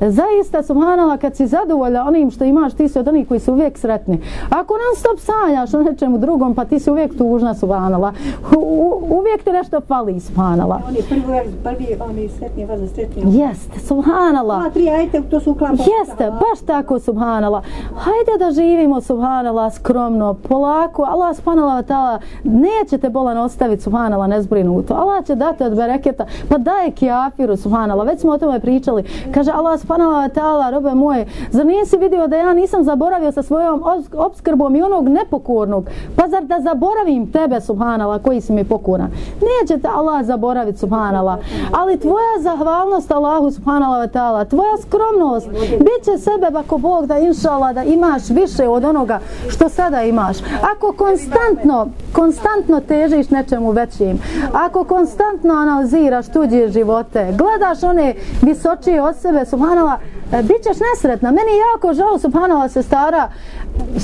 Zaista, subhanala, kad si zadovoljan onim što imaš, ti si od onih koji su uvijek sretni. Ako non stop sanjaš o nečemu drugom, pa ti si uvijek tužna, subhanala. U, uvijek ti nešto fali, subhanala. Oni prvi, prvi, oni sretni, vas sretni. Jeste, subhanala. Dva, tri ajte, to su uklapa. Jeste, baš tako subhanala. Hajde da živimo subhanala skromno, polako. Allah subhanala ta'ala neće te bolan ostaviti subhanala nezbrinuto. Allah će dati od bereketa. Pa daje kjafiru subhanala. Već smo o tome pričali. Kaže Allah subhanala ta'ala, robe moje, zar nisi vidio da ja nisam zaboravio sa svojom obskrbom i onog nepokornog? Pa zar da zaboravim tebe subhanala koji si mi pokoran? Neće te Allah zaboraviti subhanala. Ali tvoja zahvalnost Allahu subhanala wa ta'ala, tvoja skromnost, bit će sebe ako Bog da inšala da imaš više od onoga što sada imaš. Ako konstantno, konstantno težiš nečemu većim, ako konstantno analiziraš tuđe živote, gledaš one visočije od sebe, subhanala, e, bit ćeš nesretna. Meni je jako žao, subhanala, sestara,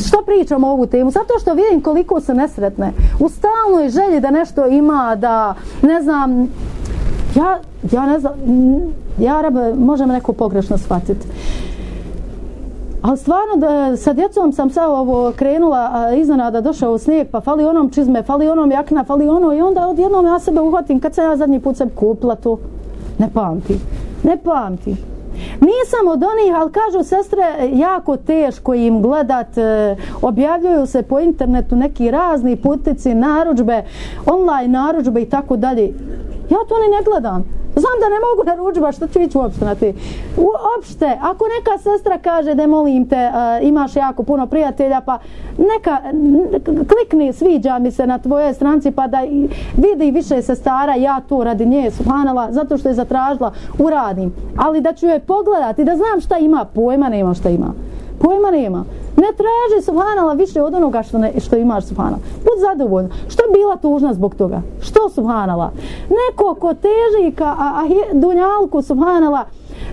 što pričam o ovu temu? Zato što vidim koliko su nesretne. U stalnoj želji da nešto ima, da, ne znam, ja, ja ne znam, ja rabe, možem neko pogrešno shvatiti. Ali stvarno da sa djecom sam sad ovo krenula a, iznenada došao snijeg pa fali onom čizme, fali onom jakna, fali ono i onda odjednom ja sebe uhvatim kad sam ja zadnji put sam kupla to. Ne pamti. Ne pamti. Nisam od onih, ali kažu sestre, jako teško im gledat, e, objavljuju se po internetu neki razni putici, naručbe, online naručbe i tako dalje. Ja to ni ne gledam. Znam da ne mogu naručba, što ću ići uopšte na ti. Uopšte, ako neka sestra kaže da molim te, uh, imaš jako puno prijatelja, pa neka, klikni, sviđa mi se na tvoje stranci, pa da vidi više sestara, ja to radi nje, subhanala, zato što je zatražila, uradim. Ali da ću je pogledati, da znam šta ima, pojma nema šta ima. Pojma nema. Ne traži subhanala više od onoga što, ne, što imaš subhanala. Bud zadovoljna. Što bila tužna zbog toga? Što subhanala? Neko ko teži ka a, a, dunjalku subhanala,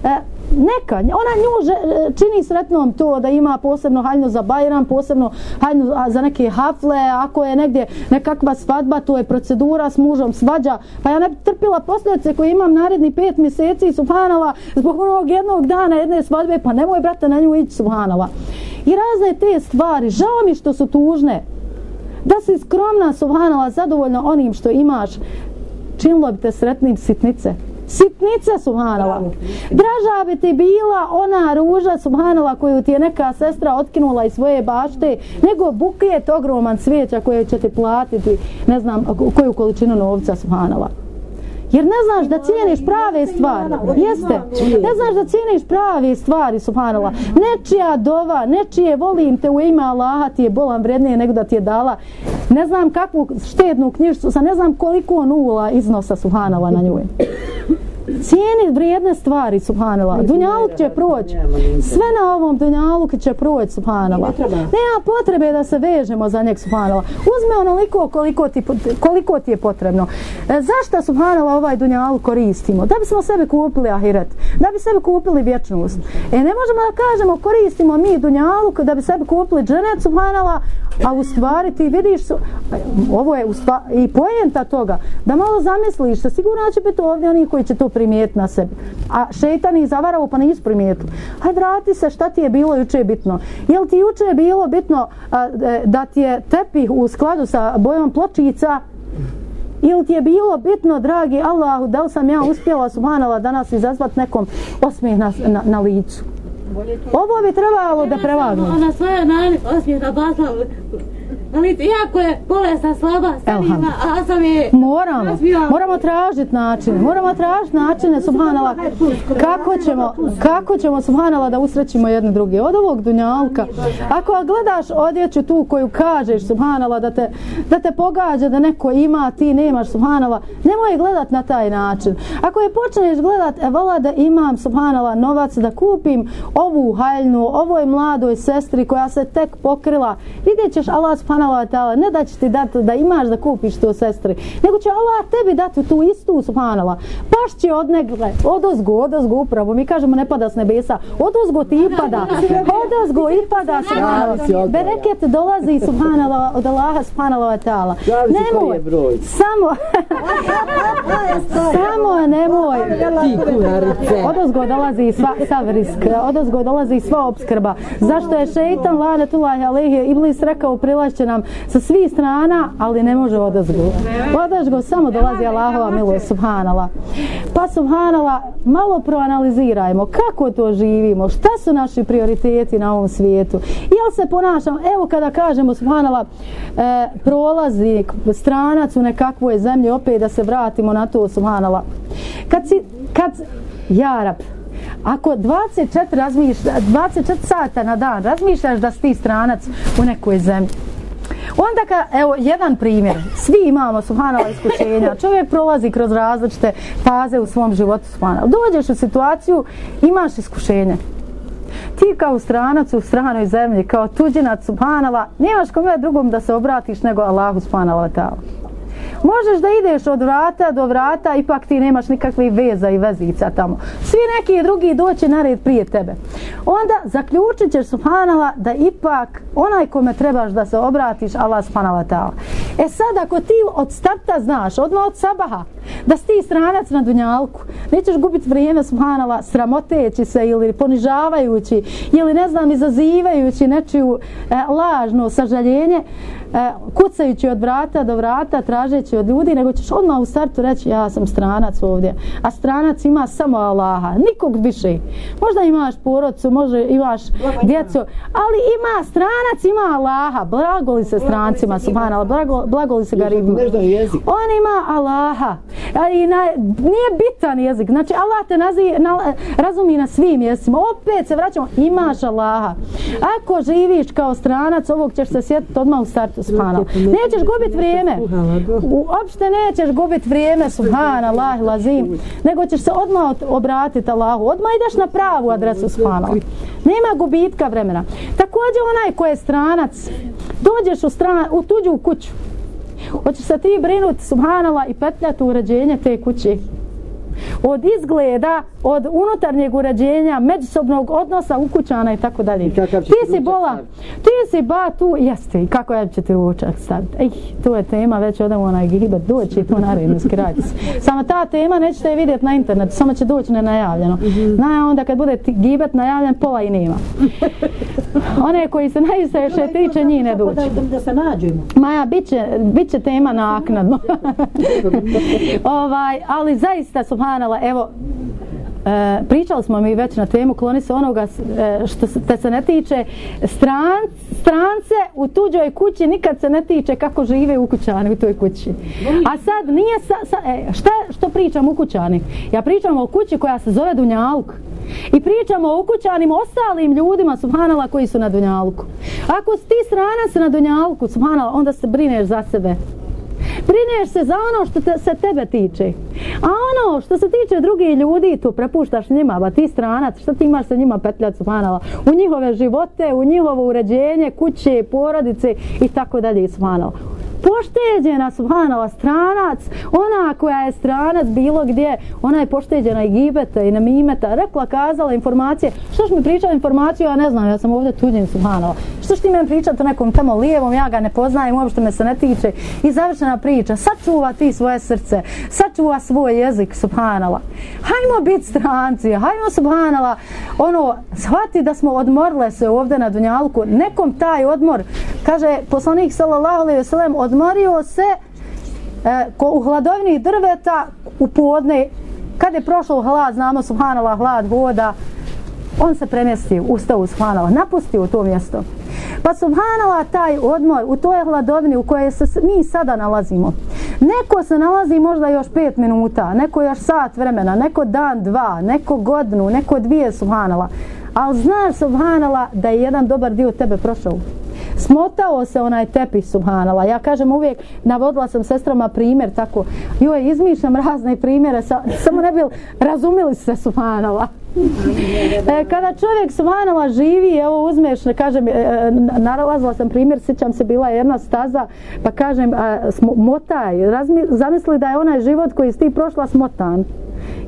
E, neka, ona nju že- e, čini sretnom to da ima posebno haljno za Bajram, posebno haljno za neke hafle, ako je negdje nekakva svadba, to je procedura s mužom, svađa, pa ja ne bi trpila posljedice koje imam naredni pet mjeseci, subhanala, zbog onog jednog dana jedne svadbe, pa nemoj brate na nju ići, subhanala. I razne te stvari, žao mi što su tužne, da si skromna, subhanala, zadovoljna onim što imaš, činilo bi te sretnim sitnice. Sitnice, subhanala. Draža bi ti bila ona ruža, subhanala, koju ti je neka sestra otkinula iz svoje bašte, nego buket ogroman cvijeća koje će ti platiti, ne znam, koju količinu novca, subhanala. Jer ne znaš da cijeniš prave stvari. Jeste. Ne znaš da cijeniš prave stvari, subhanala. Nečija dova, nečije volim te u ime Allaha ti je bolan vrednije nego da ti je dala. Ne znam kakvu štednu knjižicu, sa ne znam koliko nula iznosa, subhanala, na njoj. Cijeni vrijedne stvari, subhanala. Dunjaluk će proći. Sve na ovom dunjaluku će proći, subhanala. Nema potrebe da se vežemo za njeg, subhanala. Uzme onoliko koliko ti, koliko ti je potrebno. E, zašto, subhanala, ovaj dunjaluk koristimo? Da bismo sebi kupili ahiret. Da bi sebi kupili vječnost. E, ne možemo da kažemo koristimo mi dunjaluk da bi sebi kupili dženet, subhanala, a u stvari ti vidiš ovo je i pojenta toga da malo zamisliš se sigurno će biti ovdje oni koji će to primijeti na sebi a šeitan ih zavarao pa nisu primijetili hajde vrati se šta ti je bilo juče bitno jel ti juče bilo bitno a, e, da ti je tepih u skladu sa bojom pločica ili ti je bilo bitno, dragi Allahu, da li sam ja uspjela, subhanala, danas izazvat nekom osmijeh na, na, na licu. Ovo bi trebalo da prevagne. Ona svoje nani osmijeh na basla. Ali iako je bolesna slaba, stanima, a sam je... Moramo, moramo tražiti načine, moramo tražiti načine, subhanala, kako ćemo, kako ćemo, subhanala, da usrećimo jedne druge. Od ovog dunjalka, ako gledaš odjeću tu koju kažeš, subhanala, da te, da te pogađa, da neko ima, ti nemaš, subhanala, nemoj gledat na taj način. Ako je počneš gledat, e, vola da imam, subhanala, novac da kupim ovu haljnu, ovoj mladoj sestri koja se tek pokrila, vidjet ćeš Allah, subhanala, wa ta'ala, ne da će ti dati da imaš da kupiš to sestri, nego će Allah tebi dati tu istu, subhanala. Paš će od negle, od ozgo, od ozgo upravo, mi kažemo ne pada s nebesa, od ozgo ti i pada, od ozgo i pada, subhanala. Bereket dolazi, subhanala, od Allaha, subhanala wa ta'ala. Nemoj, samo, samo nemoj, kuharice. Odozgo dolazi sva, sav risk, odozgo dolazi sva obskrba. Zašto je šeitan lanatullahi alejhi iblis rekao prilašće nam sa svih strana, ali ne može odazgo. Odazgo samo dolazi Allahova milost, subhanala. Pa subhanala, malo proanalizirajmo kako to živimo, šta su naši prioriteti na ovom svijetu. Jel se ponašamo, evo kada kažemo subhanala, e, prolazi stranac u nekakvoj zemlji, opet da se vratimo na to subhanala. Kad si, kad, jarab, ako 24 razmišlja, 24 sata na dan razmišljaš da si ti stranac u nekoj zemlji, Onda ka, evo, jedan primjer, svi imamo subhanala iskušenja, čovjek prolazi kroz različite faze u svom životu subhanala. Dođeš u situaciju, imaš iskušenje. Ti kao stranac u stranoj zemlji, kao tuđinac subhanala, nemaš kome drugom da se obratiš nego Allahu subhanala ta'ala. Možeš da ideš od vrata do vrata, ipak ti nemaš nikakve veza i vezica tamo. Svi neki drugi doće na red prije tebe. Onda zaključit ćeš subhanala da ipak onaj kome trebaš da se obratiš, Allah subhanala ta. ta'ala. E sad ako ti od starta znaš, odmah od sabaha, da si ti stranac na dunjalku, nećeš gubiti vrijeme subhanala sramoteći se ili ponižavajući ili ne znam izazivajući nečiju e, lažno sažaljenje, e, kucajući od vrata do vrata, tražeći od ljudi, nego ćeš odmah u startu reći ja sam stranac ovdje. A stranac ima samo Allaha, nikog više. Možda imaš porodcu, možda imaš djecu, ali ima stranac, ima Allaha. Blagoli se strancima, subhanallah, blago, blagoli se garibima. On ima Allaha. Ali na, nije bitan jezik. Znači Allah te nazi, na, razumi na svim jezicima. Opet se vraćamo, imaš Allaha. Ako živiš kao stranac, ovog ćeš se sjetiti odmah u startu, subhanallah. Nećeš gubiti vrijeme. Uopšte nećeš gubiti vrijeme, subhanallah, lazim. Nego ćeš se odmah obratiti Allahu. Odmah ideš na pravu adresu, subhanallah. Nema gubitka vremena. Također onaj ko je stranac, dođeš u, stran, u tuđu kuću. Hoćeš se ti brinuti, subhanallah, i petljati uređenje te kuće od izgleda, od unutarnjeg uređenja, međusobnog odnosa ukućana i tako dalje. Ti si bola, ti si ba tu, jeste, i kako ja ću ti ručak staviti. Ej, tu je tema, već odemo onaj gibet, doći tu naredno skrati se. Samo ta tema nećete je vidjeti na internetu, samo će doći nenajavljeno. Mhm. Zna onda kad bude gibet najavljen, pola i nema. One koji se najviše tiče njih ne doći. Da, da se nađemo. Maja, bit će, bit će tema naknadno. ovaj, ali zaista, subhanala, evo, E, pričali smo mi već na temu kloni se onoga e, što se, te se ne tiče stran, strance u tuđoj kući nikad se ne tiče kako žive ukućani u toj kući. A sad nije sa, sa, e, šta što pričam ukućani ja pričam o kući koja se zove Dunjaluk. I pričamo o ukućanim ostalim ljudima subhanala koji su na Dunjaluku ako si ti stranac na Dunjaluku subhanala onda se brineš za sebe. Brineš se za ono što te, se tebe tiče. A ono što se tiče drugih ljudi, to prepuštaš njima, ba ti stranac, što ti imaš sa njima petljati, subhanala, u njihove živote, u njihovo uređenje, kuće, porodice i tako dalje, subhanala pošteđena subhanala stranac ona koja je stranac bilo gdje ona je pošteđena i gibeta i namimeta. Rekla kazala informacije. Što mi pričala informaciju ja ne znam ja sam ovdje tuđim subhanala što ti meni pričati o nekom tamo lijevom ja ga ne poznajem uopšte me se ne tiče. I završena priča. Sačuva ti svoje srce sačuva svoj jezik subhanala hajmo biti stranci hajmo subhanala ono shvati da smo odmorle se ovdje na Dunjalku. Nekom taj odmor kaže poslanik sallallahu alejhi ve sellem odmorio se e, ko u hladovini drveta u podne kad je prošao hlad znamo subhanala hlad voda on se premjestio ustao subhanallah napustio to mjesto pa subhanala taj odmor u toj hladovini u kojoj se mi sada nalazimo neko se nalazi možda još pet minuta neko još sat vremena neko dan dva neko godinu neko dvije subhanala ali znaš subhanallah da je jedan dobar dio tebe prošao smotao se onaj tepih subhanala. Ja kažem uvijek, navodila sam sestrama primjer tako, joj, izmišljam razne primjere, sa, samo ne bi razumili se subhanala. E, kada čovjek subhanala živi, evo uzmeš, kažem, e, e nalazila sam primjer, sjećam se, bila je jedna staza, pa kažem, a, smotaj, razmi, zamisli da je onaj život koji si ti prošla smotan.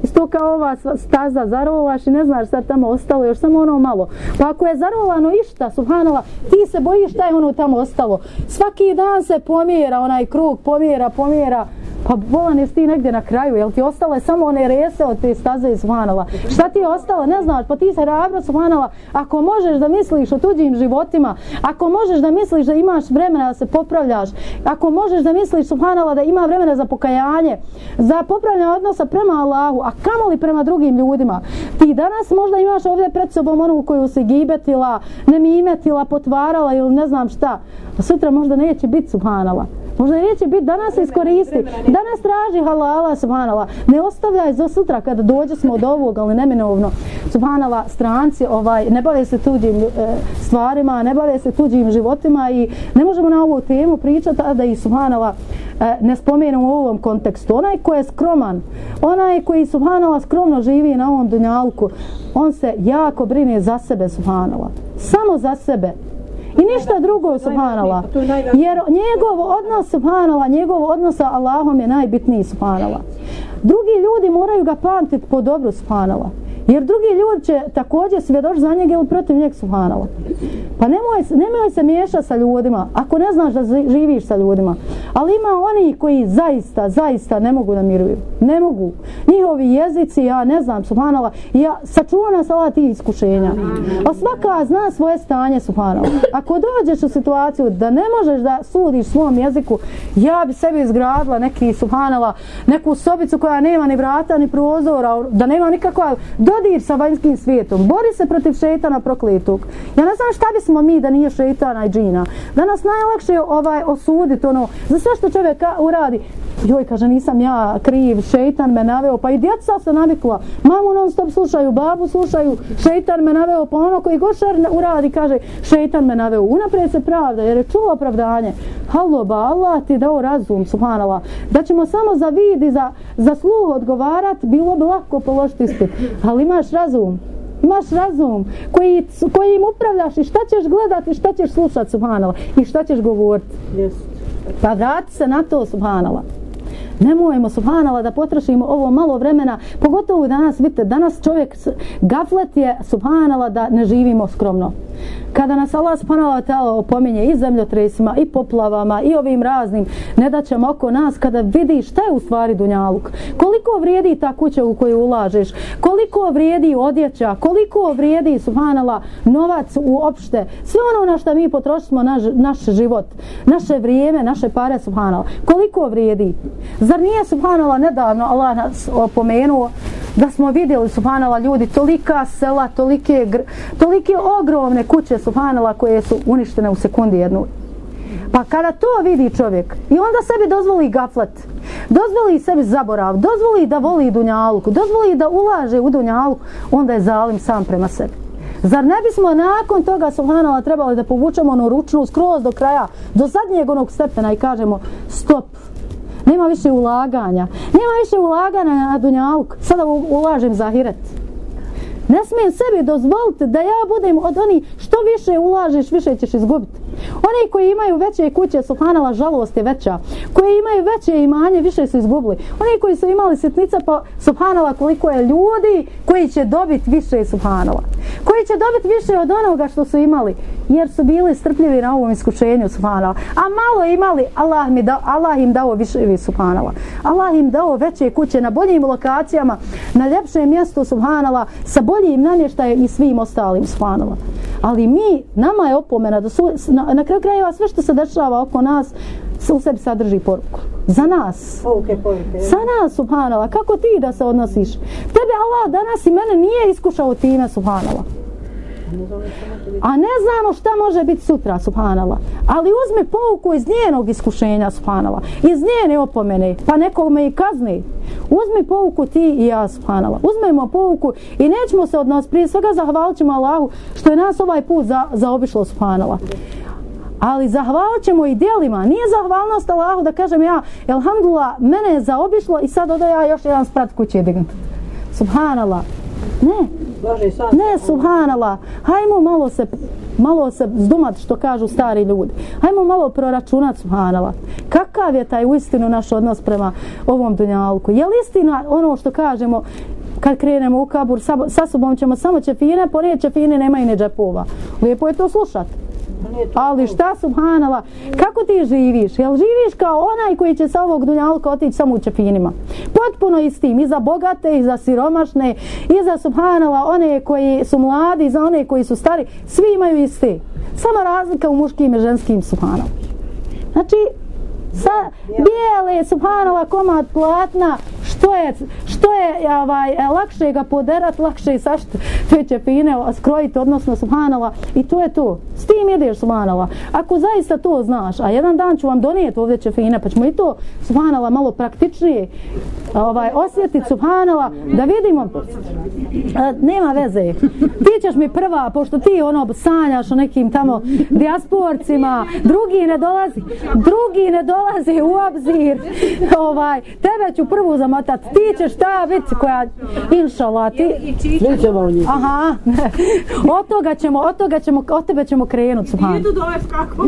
Isto kao ova staza zarovaš i ne znaš šta tamo ostalo, još samo ono malo. Pa ako je zarovano išta, subhanala, ti se bojiš šta je ono tamo ostalo. Svaki dan se pomjera onaj krug, pomjera, pomjera. Pa bolan jesi ti negdje na kraju, jel ti ostale samo one rese od te staze iz Subhanala? Šta ti je ostalo? Ne znaš, pa ti se ravno Subhanala, ako možeš da misliš o tuđim životima, ako možeš da misliš da imaš vremena da se popravljaš, ako možeš da misliš Subhanala da ima vremena za pokajanje, za popravljanje odnosa prema Allahu, a kamoli prema drugim ljudima, ti danas možda imaš ovdje pred sobom onu koju se gibetila, nemimetila, potvarala ili ne znam šta, a sutra možda neće biti Subhanala. Možda neće biti, danas se iskoristi. Danas traži halala, subhanala. Ne ostavljaj za sutra kada dođe smo od ovog, ali neminovno. Subhanala, stranci ovaj, ne bave se tuđim e, stvarima, ne bave se tuđim životima i ne možemo na ovu temu pričati, a da i subhanala e, ne spomenu u ovom kontekstu. Onaj ko je skroman, onaj koji subhanala skromno živi na ovom dunjalku, on se jako brine za sebe, subhanala. Samo za sebe. I ništa drugo, subhanala. Jer njegov odnos, subhanala, njegov odnos sa Allahom je najbitniji, subhanala. Drugi ljudi moraju ga pamtiti po dobru, subhanala. Jer drugi ljudi će također svjedoč za njega ili protiv njeg, subhanala. Pa nemoj, nemoj se miješa sa ljudima, ako ne znaš da živiš sa ljudima. Ali ima oni koji zaista, zaista ne mogu da miruju. Ne mogu. Njihovi jezici, ja ne znam, subhanala, ja sačuva nas ova ti iskušenja. A svaka zna svoje stanje, subhanala. Ako dođeš u situaciju da ne možeš da sudiš svom jeziku, ja bi sebi izgradila neki, subhanala, neku sobicu koja nema ni vrata, ni prozora, da nema nikakva dodir sa vanjskim svijetom. Bori se protiv šetana prokletog. Ja ne znam šta bismo mi da nije šetana i džina. Danas najlakše ovaj osuditi ono, za sve što čovjek uradi. Joj, kaže, nisam ja kriv, šeitan me naveo, pa i djeca se navikla. Mamu non stop slušaju, babu slušaju, šeitan me naveo, pa ono koji gošar uradi, kaže, šeitan me naveo. Unaprijed se pravda, jer je čuo opravdanje. Halo, ba, Allah ti dao razum, subhanala. Da ćemo samo za vid i za, za sluh odgovarat, bilo bi lako položiti ispit. Ali imaš razum, imaš razum koji, koji im upravljaš i šta ćeš gledati, šta ćeš slušati, subhanallah, i šta ćeš govoriti. Yes. Pa vrati se na to, subhanallah. Nemojmo, subhanala, da potrošimo ovo malo vremena, pogotovo danas, vidite, danas čovjek, gaflet je, subhanala, da ne živimo skromno. Kada nas Allah spanala tela opominje i zemljotresima, i poplavama, i ovim raznim nedaćama oko nas, kada vidi šta je u stvari Dunjaluk, koliko vrijedi ta kuća u koju ulažeš, koliko vrijedi odjeća, koliko vrijedi, subhanala, novac uopšte, sve ono na što mi potrošimo naš, naš život, naše vrijeme, naše pare, subhanala, koliko vrijedi. Zar nije, subhanala, nedavno Allah nas opomenuo da smo vidjeli, subhanala, ljudi, tolika sela, tolike, tolike ogromne kuće, subhanala, koje su uništene u sekundi jednu. Pa kada to vidi čovjek i onda sebi dozvoli gaflat, dozvoli sebi zaborav, dozvoli da voli dunjalku, dozvoli da ulaže u dunjalku, onda je zalim sam prema sebi. Zar ne bismo nakon toga subhanala trebali da povučemo onu ručnu skroz do kraja, do zadnjeg onog stepena i kažemo stop, nema više ulaganja, nema više ulaganja na dunjalku, sada ulažem za hiret. Ne smijem sebi dozvoliti da ja budem od onih što više ulažeš, više ćeš izgubiti. Oni koji imaju veće kuće, subhanala, žalost je veća. Koji imaju veće imanje, više su izgubili. Oni koji su imali sitnica, pa subhanala, koliko je ljudi koji će dobiti više, subhanala. Koji će dobiti više od onoga što su imali. Jer su bili strpljivi na ovom iskušenju, subhanala. A malo imali, Allah, mi da, Allah im dao više, subhanala. Allah im dao veće kuće na boljim lokacijama, na ljepšem mjestu, subhanala, sa boljim namještajem i svim ostalim, subhanala. Ali mi, nama je opomena da su, na, na kraju krajeva sve što se dešava oko nas u sebi sadrži poruku. Za nas. Poruke, poruke. Za nas, subhanala. Kako ti da se odnosiš? Tebe Allah danas i mene nije iskušao time, subhanala. A ne znamo šta može biti sutra, subhanala. Ali uzmi pouku iz njenog iskušenja, subhanala. Iz njene opomene, pa nekog me i kazni. Uzmi pouku ti i ja, subhanala. Uzmemo pouku i nećemo se od nas, prije svega zahvalit ćemo Allahu što je nas ovaj put za, zaobišlo, subhanala. Ali zahvalit ćemo i dijelima. Nije zahvalnost Allahu da kažem ja, elhamdulillah, mene je zaobišlo i sad odo ja još jedan sprat kuće dignut. Subhanallah. Ne. Ne, subhanallah. Hajmo malo se malo se zdumat što kažu stari ljudi. Hajmo malo proračunat subhanallah. Kakav je taj uistinu naš odnos prema ovom dunjalku? Je li istina ono što kažemo kad krenemo u kabur, sa, sa sobom ćemo samo čefine, pored ne čefine nema i ne džepova. Lijepo je to slušati. Ali šta subhanala, kako ti živiš? Jel živiš kao onaj koji će sa ovog dunjalka otići samo u čepinima? Potpuno istim, i za bogate, i za siromašne, i za subhanala, one koji su mladi, i za one koji su stari, svi imaju iste. Sama razlika u muškim i ženskim subhanala. Znači, sa bijele subhanala komad platna što je što je ovaj e, lakše ga poderat lakše i sašt te čepine skrojiti odnosno subhanala i to je to. S tim ideš subhanala ako zaista to znaš a jedan dan ću vam donijeti ovdje čepine pa ćemo i to subhanala malo praktičnije ovaj osjetiti subhanala da vidimo. A, nema veze. Ti ćeš mi prva pošto ti ono sanjaš o nekim tamo diasporcima, drugi ne dolazi drugi ne dolazi u obzir ovaj tebe ću prvu zamotat ti ćeš ta biti koja inšala ti nećemo u njih aha od toga ćemo od toga ćemo od tebe ćemo krenuti subhan Idu doveš kako?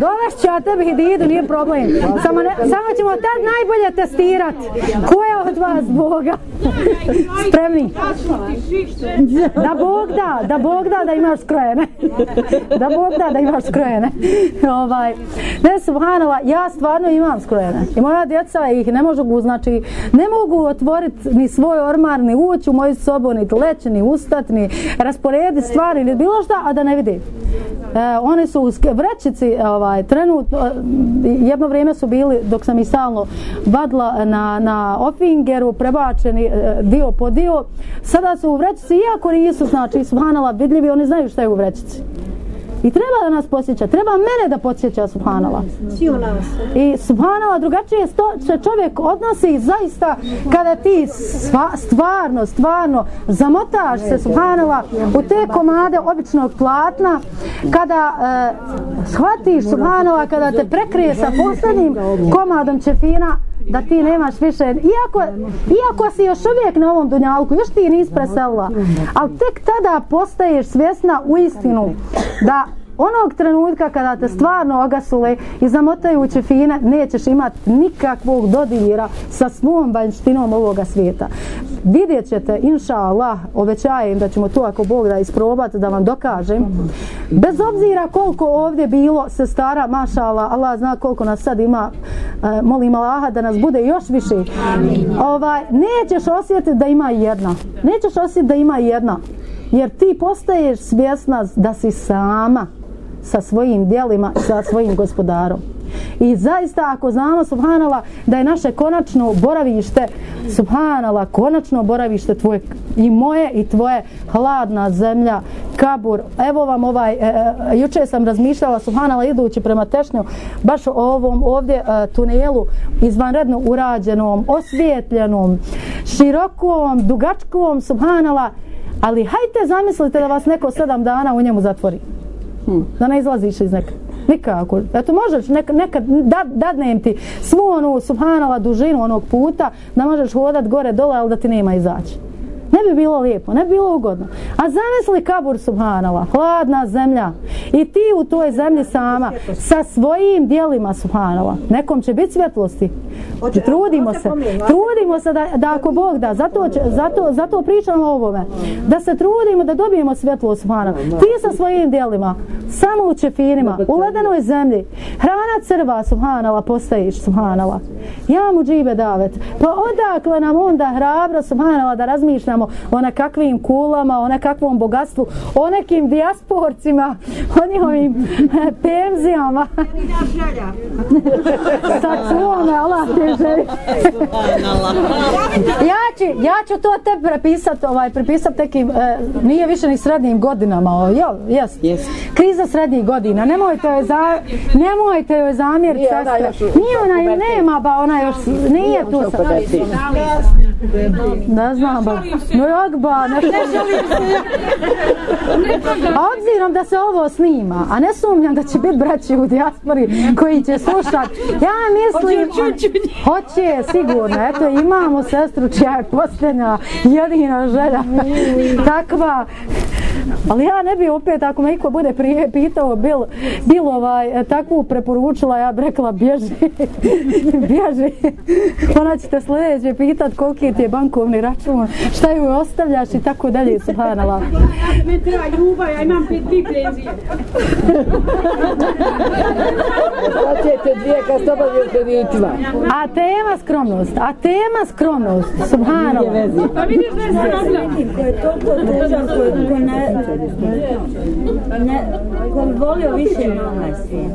Doveš ću ja tebi hididu, nije problem. Samo, ne, samo ćemo tad najbolje testirat. Ko je od vas Boga? Spremni? Da Bog da, da Bog da da imaš skrojene. Da Bog da da imaš skrojene. Ovaj, ne, subhanala, ja stvarno imam skrojene. I moja djeca ih ne mogu, znači, ne mogu otvoriti ni svoj ormar, ni ući u moju sobu, ni leći, ni ustati, ni rasporediti stvari, ni bilo šta, a da ne vidi. E, oni su u vrećici ovaj, trenutno, jedno vrijeme su bili dok sam ih stalno vadla na, na Ofingeru, prebačeni e, dio po dio, sada su u vrećici, iako nisu, znači, subhanala, vidljivi, oni znaju šta je u vrećici. I treba da nas posjeća, treba mene da posjeća Subhanala. I Subhanala drugačije sto, se čovjek odnosi zaista kada ti sva, stvarno, stvarno zamotaš se Subhanala u te komade običnog platna, kada e, shvatiš Subhanala, kada te prekrije sa posljednjim komadom čefina, da ti nemaš više, iako, iako si još uvijek na ovom dunjalku, još ti nis preselila, ali tek tada postaješ svjesna u istinu da onog trenutka kada te stvarno ogasule i zamotajuće fine, nećeš imati nikakvog dodira sa svom vanjštinom ovoga svijeta. Vidjet ćete, inša Allah, obećajem da ćemo to ako Bog da isprobati, da vam dokažem. Bez obzira koliko ovdje bilo sestara, maša Allah, Allah zna koliko nas sad ima, e, molim Allaha da nas bude još više. Ovaj, nećeš osjetiti da ima jedna. Nećeš osjetiti da ima jedna. Jer ti postaješ svjesna da si sama sa svojim dijelima, sa svojim gospodarom. I zaista ako znamo subhanala da je naše konačno boravište subhanala konačno boravište tvoje i moje i tvoje hladna zemlja kabur. Evo vam ovaj e, e juče sam razmišljala subhanala idući prema tešnju baš o ovom ovdje e, tunelu izvanredno urađenom osvijetljenom širokom dugačkom subhanala ali hajte zamislite da vas neko sedam dana u njemu zatvori hmm. da ne izlaziš iz neka nikako. Eto možeš nekad, nekad da, dadnem ti svu onu subhanala dužinu onog puta da možeš hodat gore dole ali da ti nema izaći. Ne bi bilo lijepo, ne bi bilo ugodno. A zamisli kabur subhanala, hladna zemlja i ti u toj zemlji sama sa svojim dijelima subhanala. Nekom će biti svjetlosti. Trudimo se. Trudimo se da, da ako Bog da, zato, će, zato, zato pričamo o ovome. Da se trudimo da dobijemo svjetlo subhanala. Ti sa svojim dijelima, samo u čefinima, u ledenoj zemlji, hrana crva subhanala postajiš subhanala. Ja mu džibe davet. Pa odakle nam onda hrabro subhanala da razmišljamo pričamo o nekakvim kulama, o nekakvom bogatstvu, o nekim dijasporcima, o njihovim eh, penzijama. Sačuva me, Allah te želi. ja, ću, ja ću to te prepisati, ovaj, prepisati nekim, e, nije više ni srednjim godinama, o, jel, jes. Yes. Kriza srednjih godina, nemojte joj, za, nemojte joj zamjeriti, sestre. Nije ona, nema, ba ona još, nije tu. Ne znam, ba. No jagba, ne želim se. A obzirom da se ovo snima, a ne sumnjam da će biti braći u dijaspori koji će slušat, ja mislim, hoće sigurno, eto imamo sestru čija je posljednja jedina želja, takva, Ali ja ne bi opet, ako me iko bude prije pitao, bil, bil ovaj, takvu preporučila, ja bi rekla, bježi, bježi. Ona će te sljedeće pitat koliki ti je bankovni račun, šta ju ostavljaš i tako dalje, subhanala. Me treba ljubav, ja imam pet tri penzije. Šta ćete dvije kad ste obavio kreditima? A tema skromnost, a tema skromnost, subhanala. Pa vidiš da je skromno. Ko je toliko tužan, ko, ko ne, ne, ko bi volio više onaj svijet.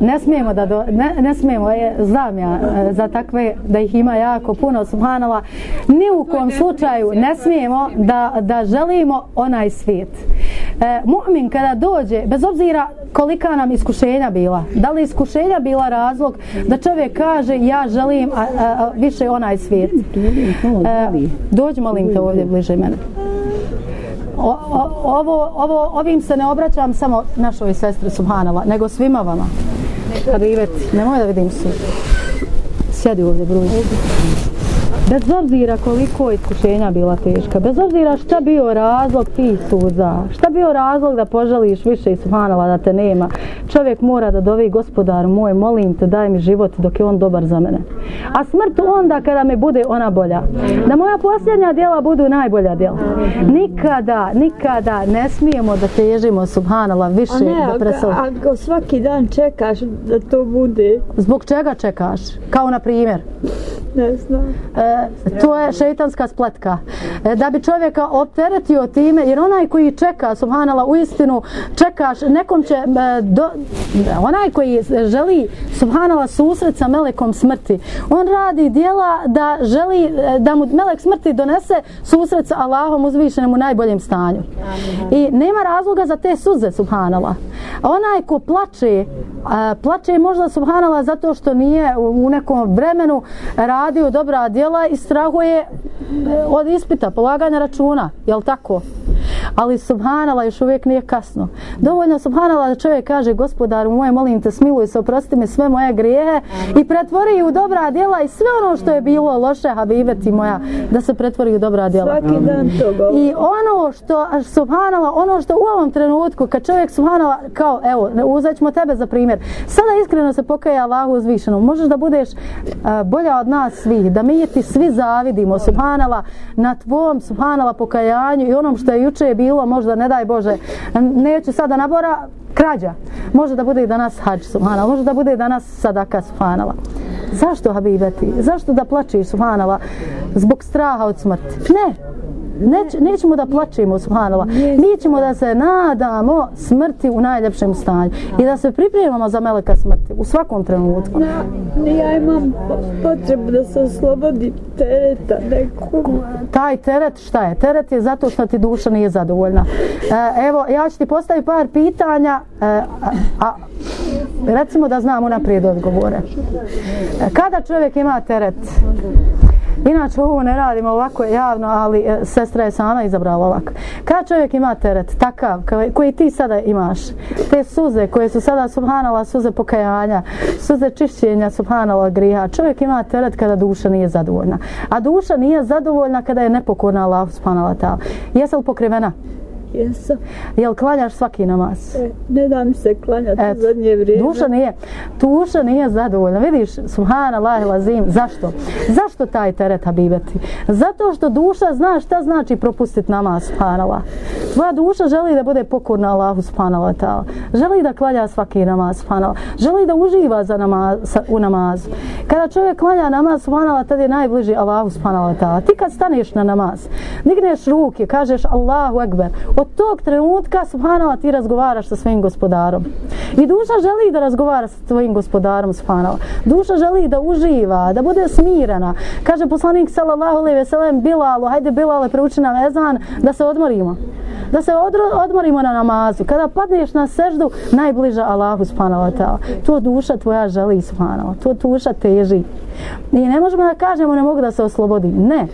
Ne smijemo da do, ne, ne smijemo, je, znam ja e, za takve da ih ima jako puno subhanala. Ni u kom slučaju ne smijemo da, da želimo onaj svijet. E, mu'min kada dođe, bez obzira kolika nam iskušenja bila, da li iskušenja bila razlog da čovjek kaže ja želim a, a, a, više onaj svijet. E, dođi molim te ovdje bliže mene o, o, ovo, ovo, ovim se ne obraćam samo našoj sestri Subhanala, nego svima vama. Habibeti, nemoj da vidim se. Sjedi ovdje, bruj. Bez obzira koliko iskušenja bila teška, bez obzira šta bio razlog tih suza, šta bio razlog da požališ više i subhanala da te nema, čovjek mora da dovi gospodar moj, molim te daj mi život dok je on dobar za mene. A smrt onda kada me bude ona bolja. Da moja posljednja djela budu najbolja djela. Nikada, nikada ne smijemo da težimo subhanala više a ne, do presel. Ako svaki dan čekaš da to bude. Zbog čega čekaš? Kao na primjer? Ne znam. E, to je šeitanska spletka. E, da bi čovjeka opteretio time, jer onaj koji čeka, subhanala, u istinu, čekaš, nekom će, e, do, onaj koji želi, subhanala, susret sa melekom smrti, on radi dijela da želi, e, da mu melek smrti donese susret sa Allahom uzvišenim u najboljem stanju. I nema razloga za te suze, subhanala. Onaj ko plače, plače možda, subhanala, zato što nije u nekom vremenu radio dobra djela i strahuje e, od ispita, polaganja računa, jel tako? ali subhanala još uvijek nije kasno. Dovoljno subhanala da čovjek kaže gospodaru moj molim te smiluj se oprosti mi sve moje grijehe i pretvori u dobra djela i sve ono što je bilo loše habibeti moja da se pretvori u dobra djela. Svaki dan to govori. I ono što subhanala, ono što u ovom trenutku kad čovjek subhanala kao evo uzet ćemo tebe za primjer. Sada iskreno se pokaje Allahu uzvišenom. Možeš da budeš uh, bolja od nas svih, da mi ti svi zavidimo subhanala na tvom subhanala pokajanju i onom što je juče bilo, možda ne daj Bože, neću sada nabora krađa. Može da bude i danas hađ subhanala, može da bude i danas sadaka subhanala. Zašto habibeti? Zašto da plačiš subhanala zbog straha od smrti? Ne, Neć, nećemo da plačemo, subhanala. Mi ćemo da se nadamo smrti u najljepšem stanju i da se pripremamo za meleka smrti u svakom trenutku. Na, ja imam potrebu da se oslobodim tereta nekog. Taj teret šta je? Teret je zato što ti duša nije zadovoljna. E, evo, ja ću ti postaviti par pitanja, e, a, a recimo da znamo naprijed odgovore. E, kada čovjek ima teret, Inače ovo ne radimo ovako javno, ali e, sestra je sama izabrala ovako. Kad čovjek ima teret takav koji ti sada imaš, te suze koje su sada subhanala suze pokajanja, suze čišćenja subhanala griha, čovjek ima teret kada duša nije zadovoljna. A duša nije zadovoljna kada je nepokorna Allah subhanala ta. Jesi li pokrivena? Jesam. Jel klanjaš svaki namaz? E, ne dam se klanjati Et, zadnje vrijeme. Duša nije, duša nije zadovoljna. Vidiš, subhanallah lazim, zašto? Zašto taj teret habibeti? Zato što duša zna šta znači propustiti namaz, subhanallah. Tvoja duša želi da bude pokorna Allahu, subhanallah ta'ala. Želi da klanja svaki namaz, subhanallah. Želi da uživa za namaz, u namazu. Kada čovjek klanja namaz, subhanallah, tad je najbliži Allahu, subhanallah ta'ala. Ti kad staneš na namaz, digneš ruke, kažeš Allahu ekber, od tog trenutka subhanala ti razgovaraš sa svojim gospodarom i duša želi da razgovara sa svojim gospodarom subhanala duša želi da uživa da bude smirena kaže poslanik sallallahu alejhi ve sellem Bilalu hajde Bilale prouči nam ezan da se odmorimo da se odmorimo na namazu. Kada padneš na seždu, najbliža Allahu subhanahu wa ta'ala. To duša tvoja želi subhanahu. To duša teži. I ne možemo da kažemo ne mogu da se oslobodi. Ne.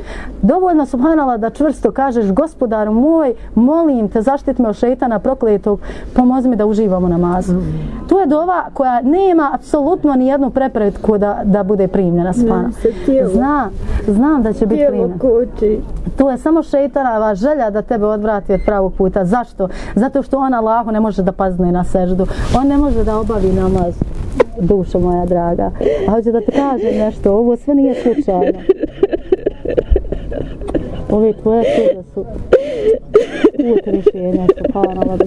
Dovoljno subhanala da čvrsto kažeš gospodar moj, molim te zaštit me od šeitana prokletog, pomozi mi da uživamo namazu. To je dova koja nema apsolutno ni jednu prepretku da, da bude primljena subhana. Zna, znam da će biti primljena. To je samo šeitanava želja da tebe odvrati od pravog puta. Zašto? Zato što on Allahu ne može da pazne na seždu. On ne može da obavi namaz dušo moja draga. A hoću da te kažem nešto, ovo sve nije slučajno. Ove tvoje tuze su put rješenja, su hvala na da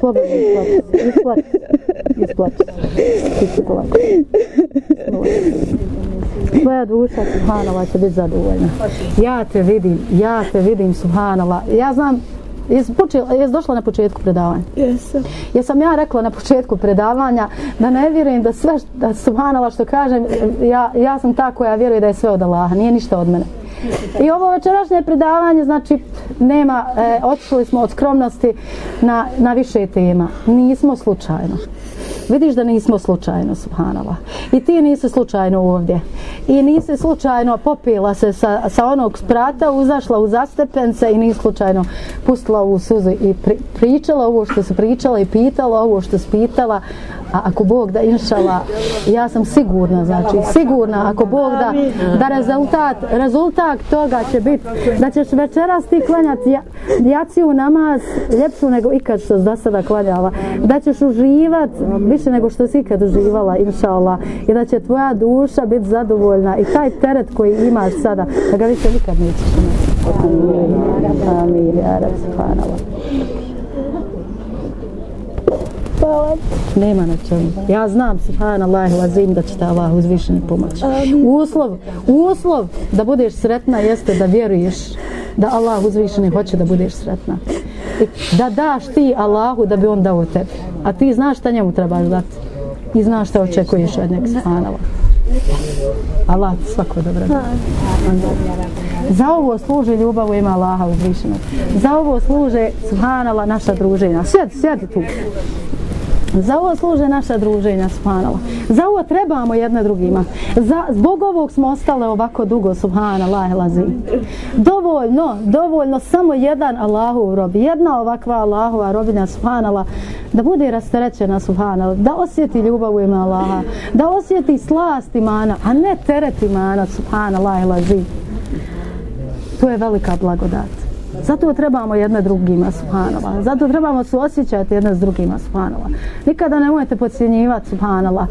Slobodno isplaći, isplaći, isplaći, ti si polako. Tvoja duša, Subhanala, će biti zadovoljna. Ja te vidim, ja te vidim, Subhanala. Ja znam, Jesi, počela, došla na početku predavanja? Jesam. Jesam ja rekla na početku predavanja da ne vjerujem da sve, da subhanala što kažem, ja, ja sam ta koja vjeruje da je sve od Allaha, nije ništa od mene. I ovo večerašnje predavanje, znači, nema, e, otišli smo od skromnosti na, na više tema. Nismo slučajno vidiš da nismo slučajno, subhanala. I ti nisi slučajno ovdje. I nisi slučajno popila se sa, sa onog sprata, uzašla u zastepence i nisi slučajno pustila u suzu i pri, pričala ovo što se pričala i pitala ovo što se pitala. A ako Bog da inšala, ja sam sigurna, znači sigurna ako Bog da, da rezultat, rezultat toga će biti da ćeš večeras ti klanjati ja, jaciju namaz ljepšu nego ikad što do sada klanjala. Da ćeš uživat više nego što si ikad uživala, inšala, I da će tvoja duša biti zadovoljna i taj teret koji imaš sada, da ga više nikad nećeš imati. Amin. Amin. Ja rab, subhanallah. Hvala. Nema na čemu. Ja znam, subhanallah, lazim da će te Allah uzvišeni pomoći. Uslov, uslov da budeš sretna jeste da vjeruješ da Allah uzvišeni hoće da budeš sretna. I da daš ti Allahu da bi on dao tebi. A ti znaš šta njemu trebaš dati. I znaš šta očekuješ od njeg subhanala. Allah ti svako dobro da. Za ovo služe ljubav u ima Allaha uzvišenog. Za ovo služe subhanala naša druženja. Sjedi, sjedi tu. Za ovo služe naša druženja, subhanala. Za ovo trebamo jedna drugima. Za, zbog ovog smo ostale ovako dugo, subhanallah, lazi. Dovoljno, dovoljno, samo jedan Allahu rob, jedna ovakva Allahova robina subhanala, da bude rasterećena, subhanala, da osjeti ljubav u ime Allaha, da osjeti slast imana, a ne teret imana, subhanallah, lazi. To je velika blagodat. Zato trebamo jedne drugima, subhanala. Zato trebamo se osjećati jedne s drugima, subhanala. Nikada ne nemojte podcjenjivati, subhanala.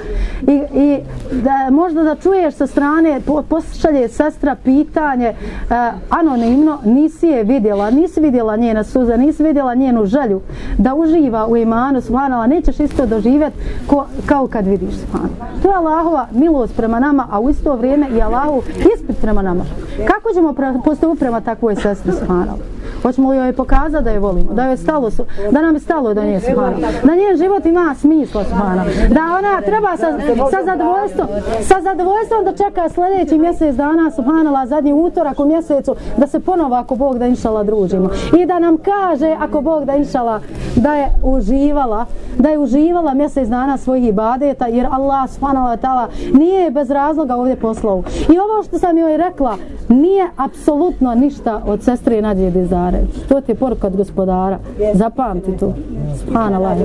I, I da možda da čuješ sa strane, po, sestra pitanje, e, anonimno, nisi je vidjela, nisi vidjela njena suza, nisi vidjela njenu želju da uživa u imanu, subhanala. Nećeš isto doživjeti ko, kao kad vidiš, subhanala. To je Allahova milost prema nama, a u isto vrijeme i Allahu ispit prema nama. Kako ćemo postupiti prema takvoj sestri, subhanala? Hoćemo li joj pokazati da je volimo, da joj stalo, da nam je stalo do nje subhana. Da njen život ima smisla subhana. Da ona treba sa, sa zadovoljstvom, sa zadovoljstvom da čeka sljedeći mjesec dana subhanala zadnji utorak u mjesecu da se ponovo ako Bog da inšala družimo. I da nam kaže ako Bog da inšala da je uživala, da je uživala mjesec dana svojih ibadeta jer Allah subhanala ta'ala nije bez razloga ovdje poslao. I ovo što sam joj rekla nije apsolutno ništa od sestre Nadje Bizar gospodare. To ti je poruka od gospodara. Zapamti to. Subhanallah.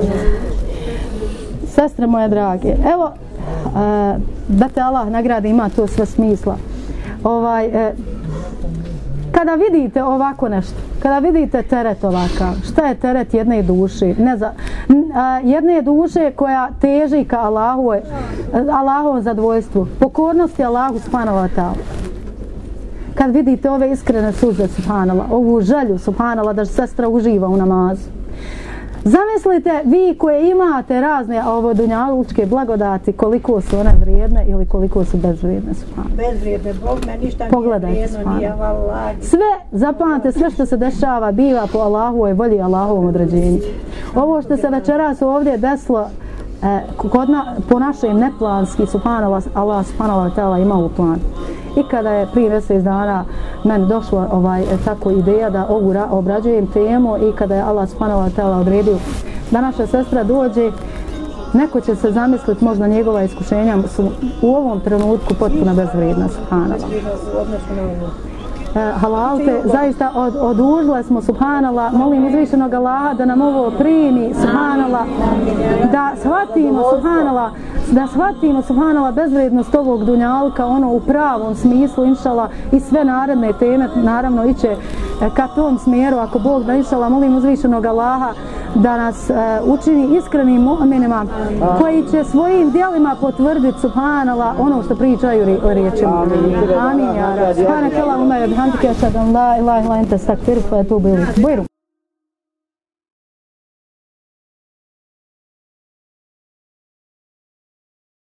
Sestre moje drage, evo, e, da te Allah nagradi, ima to sve smisla. Ovaj, e, kada vidite ovako nešto, kada vidite teret ovakav, šta je teret jedne duše? Ne za, jedne duše koja teži ka Allahu, Allahovom zadvojstvu, pokornosti Allahu subhanahu wa ta'ala kad vidite ove iskrene suze subhanala, ovu želju subhanala da sestra uživa u namazu. Zamislite vi koje imate razne ovo dunjalučke blagodati koliko su one vrijedne ili koliko su bezvrijedne subhanala. Bezvrijedne, Bog me ništa Pogledajte, nije vrijedno, nije Sve, zapamate, sve što se dešava biva po Allahu i volji Allahovom određenju. Ovo što se večeras ovdje deslo e, kod na, po našem neplanski subhanala, Allah subhanala ima u planu i kada je prije mjesec dana meni došla ovaj, tako ideja da ovu obrađujem temu i kada je Allah subhanahu wa ta'ala odredio da naša sestra dođe neko će se zamisliti možda njegova iskušenja su u ovom trenutku potpuno bezvredna subhanallah e, halal te zaista od, odužile smo subhanala molim uzvišenog Allaha da nam ovo primi subhanala da shvatimo subhanala da shvatimo subhanala bezvrednost ovog dunjalka ono u pravom smislu inšala i sve naredne teme naravno iće e, ka tom smjeru ako Bog da inšala molim uzvišenog Allaha da nas uh, učini iskrenim mu'minima koji će svojim dijelima potvrditi subhanala ono što pričaju ri, riječima. Amin. Ja rab. Subhanak Allah umar santykiuose, gan lai, lai, lai tas tak ir tu bili. Bairu.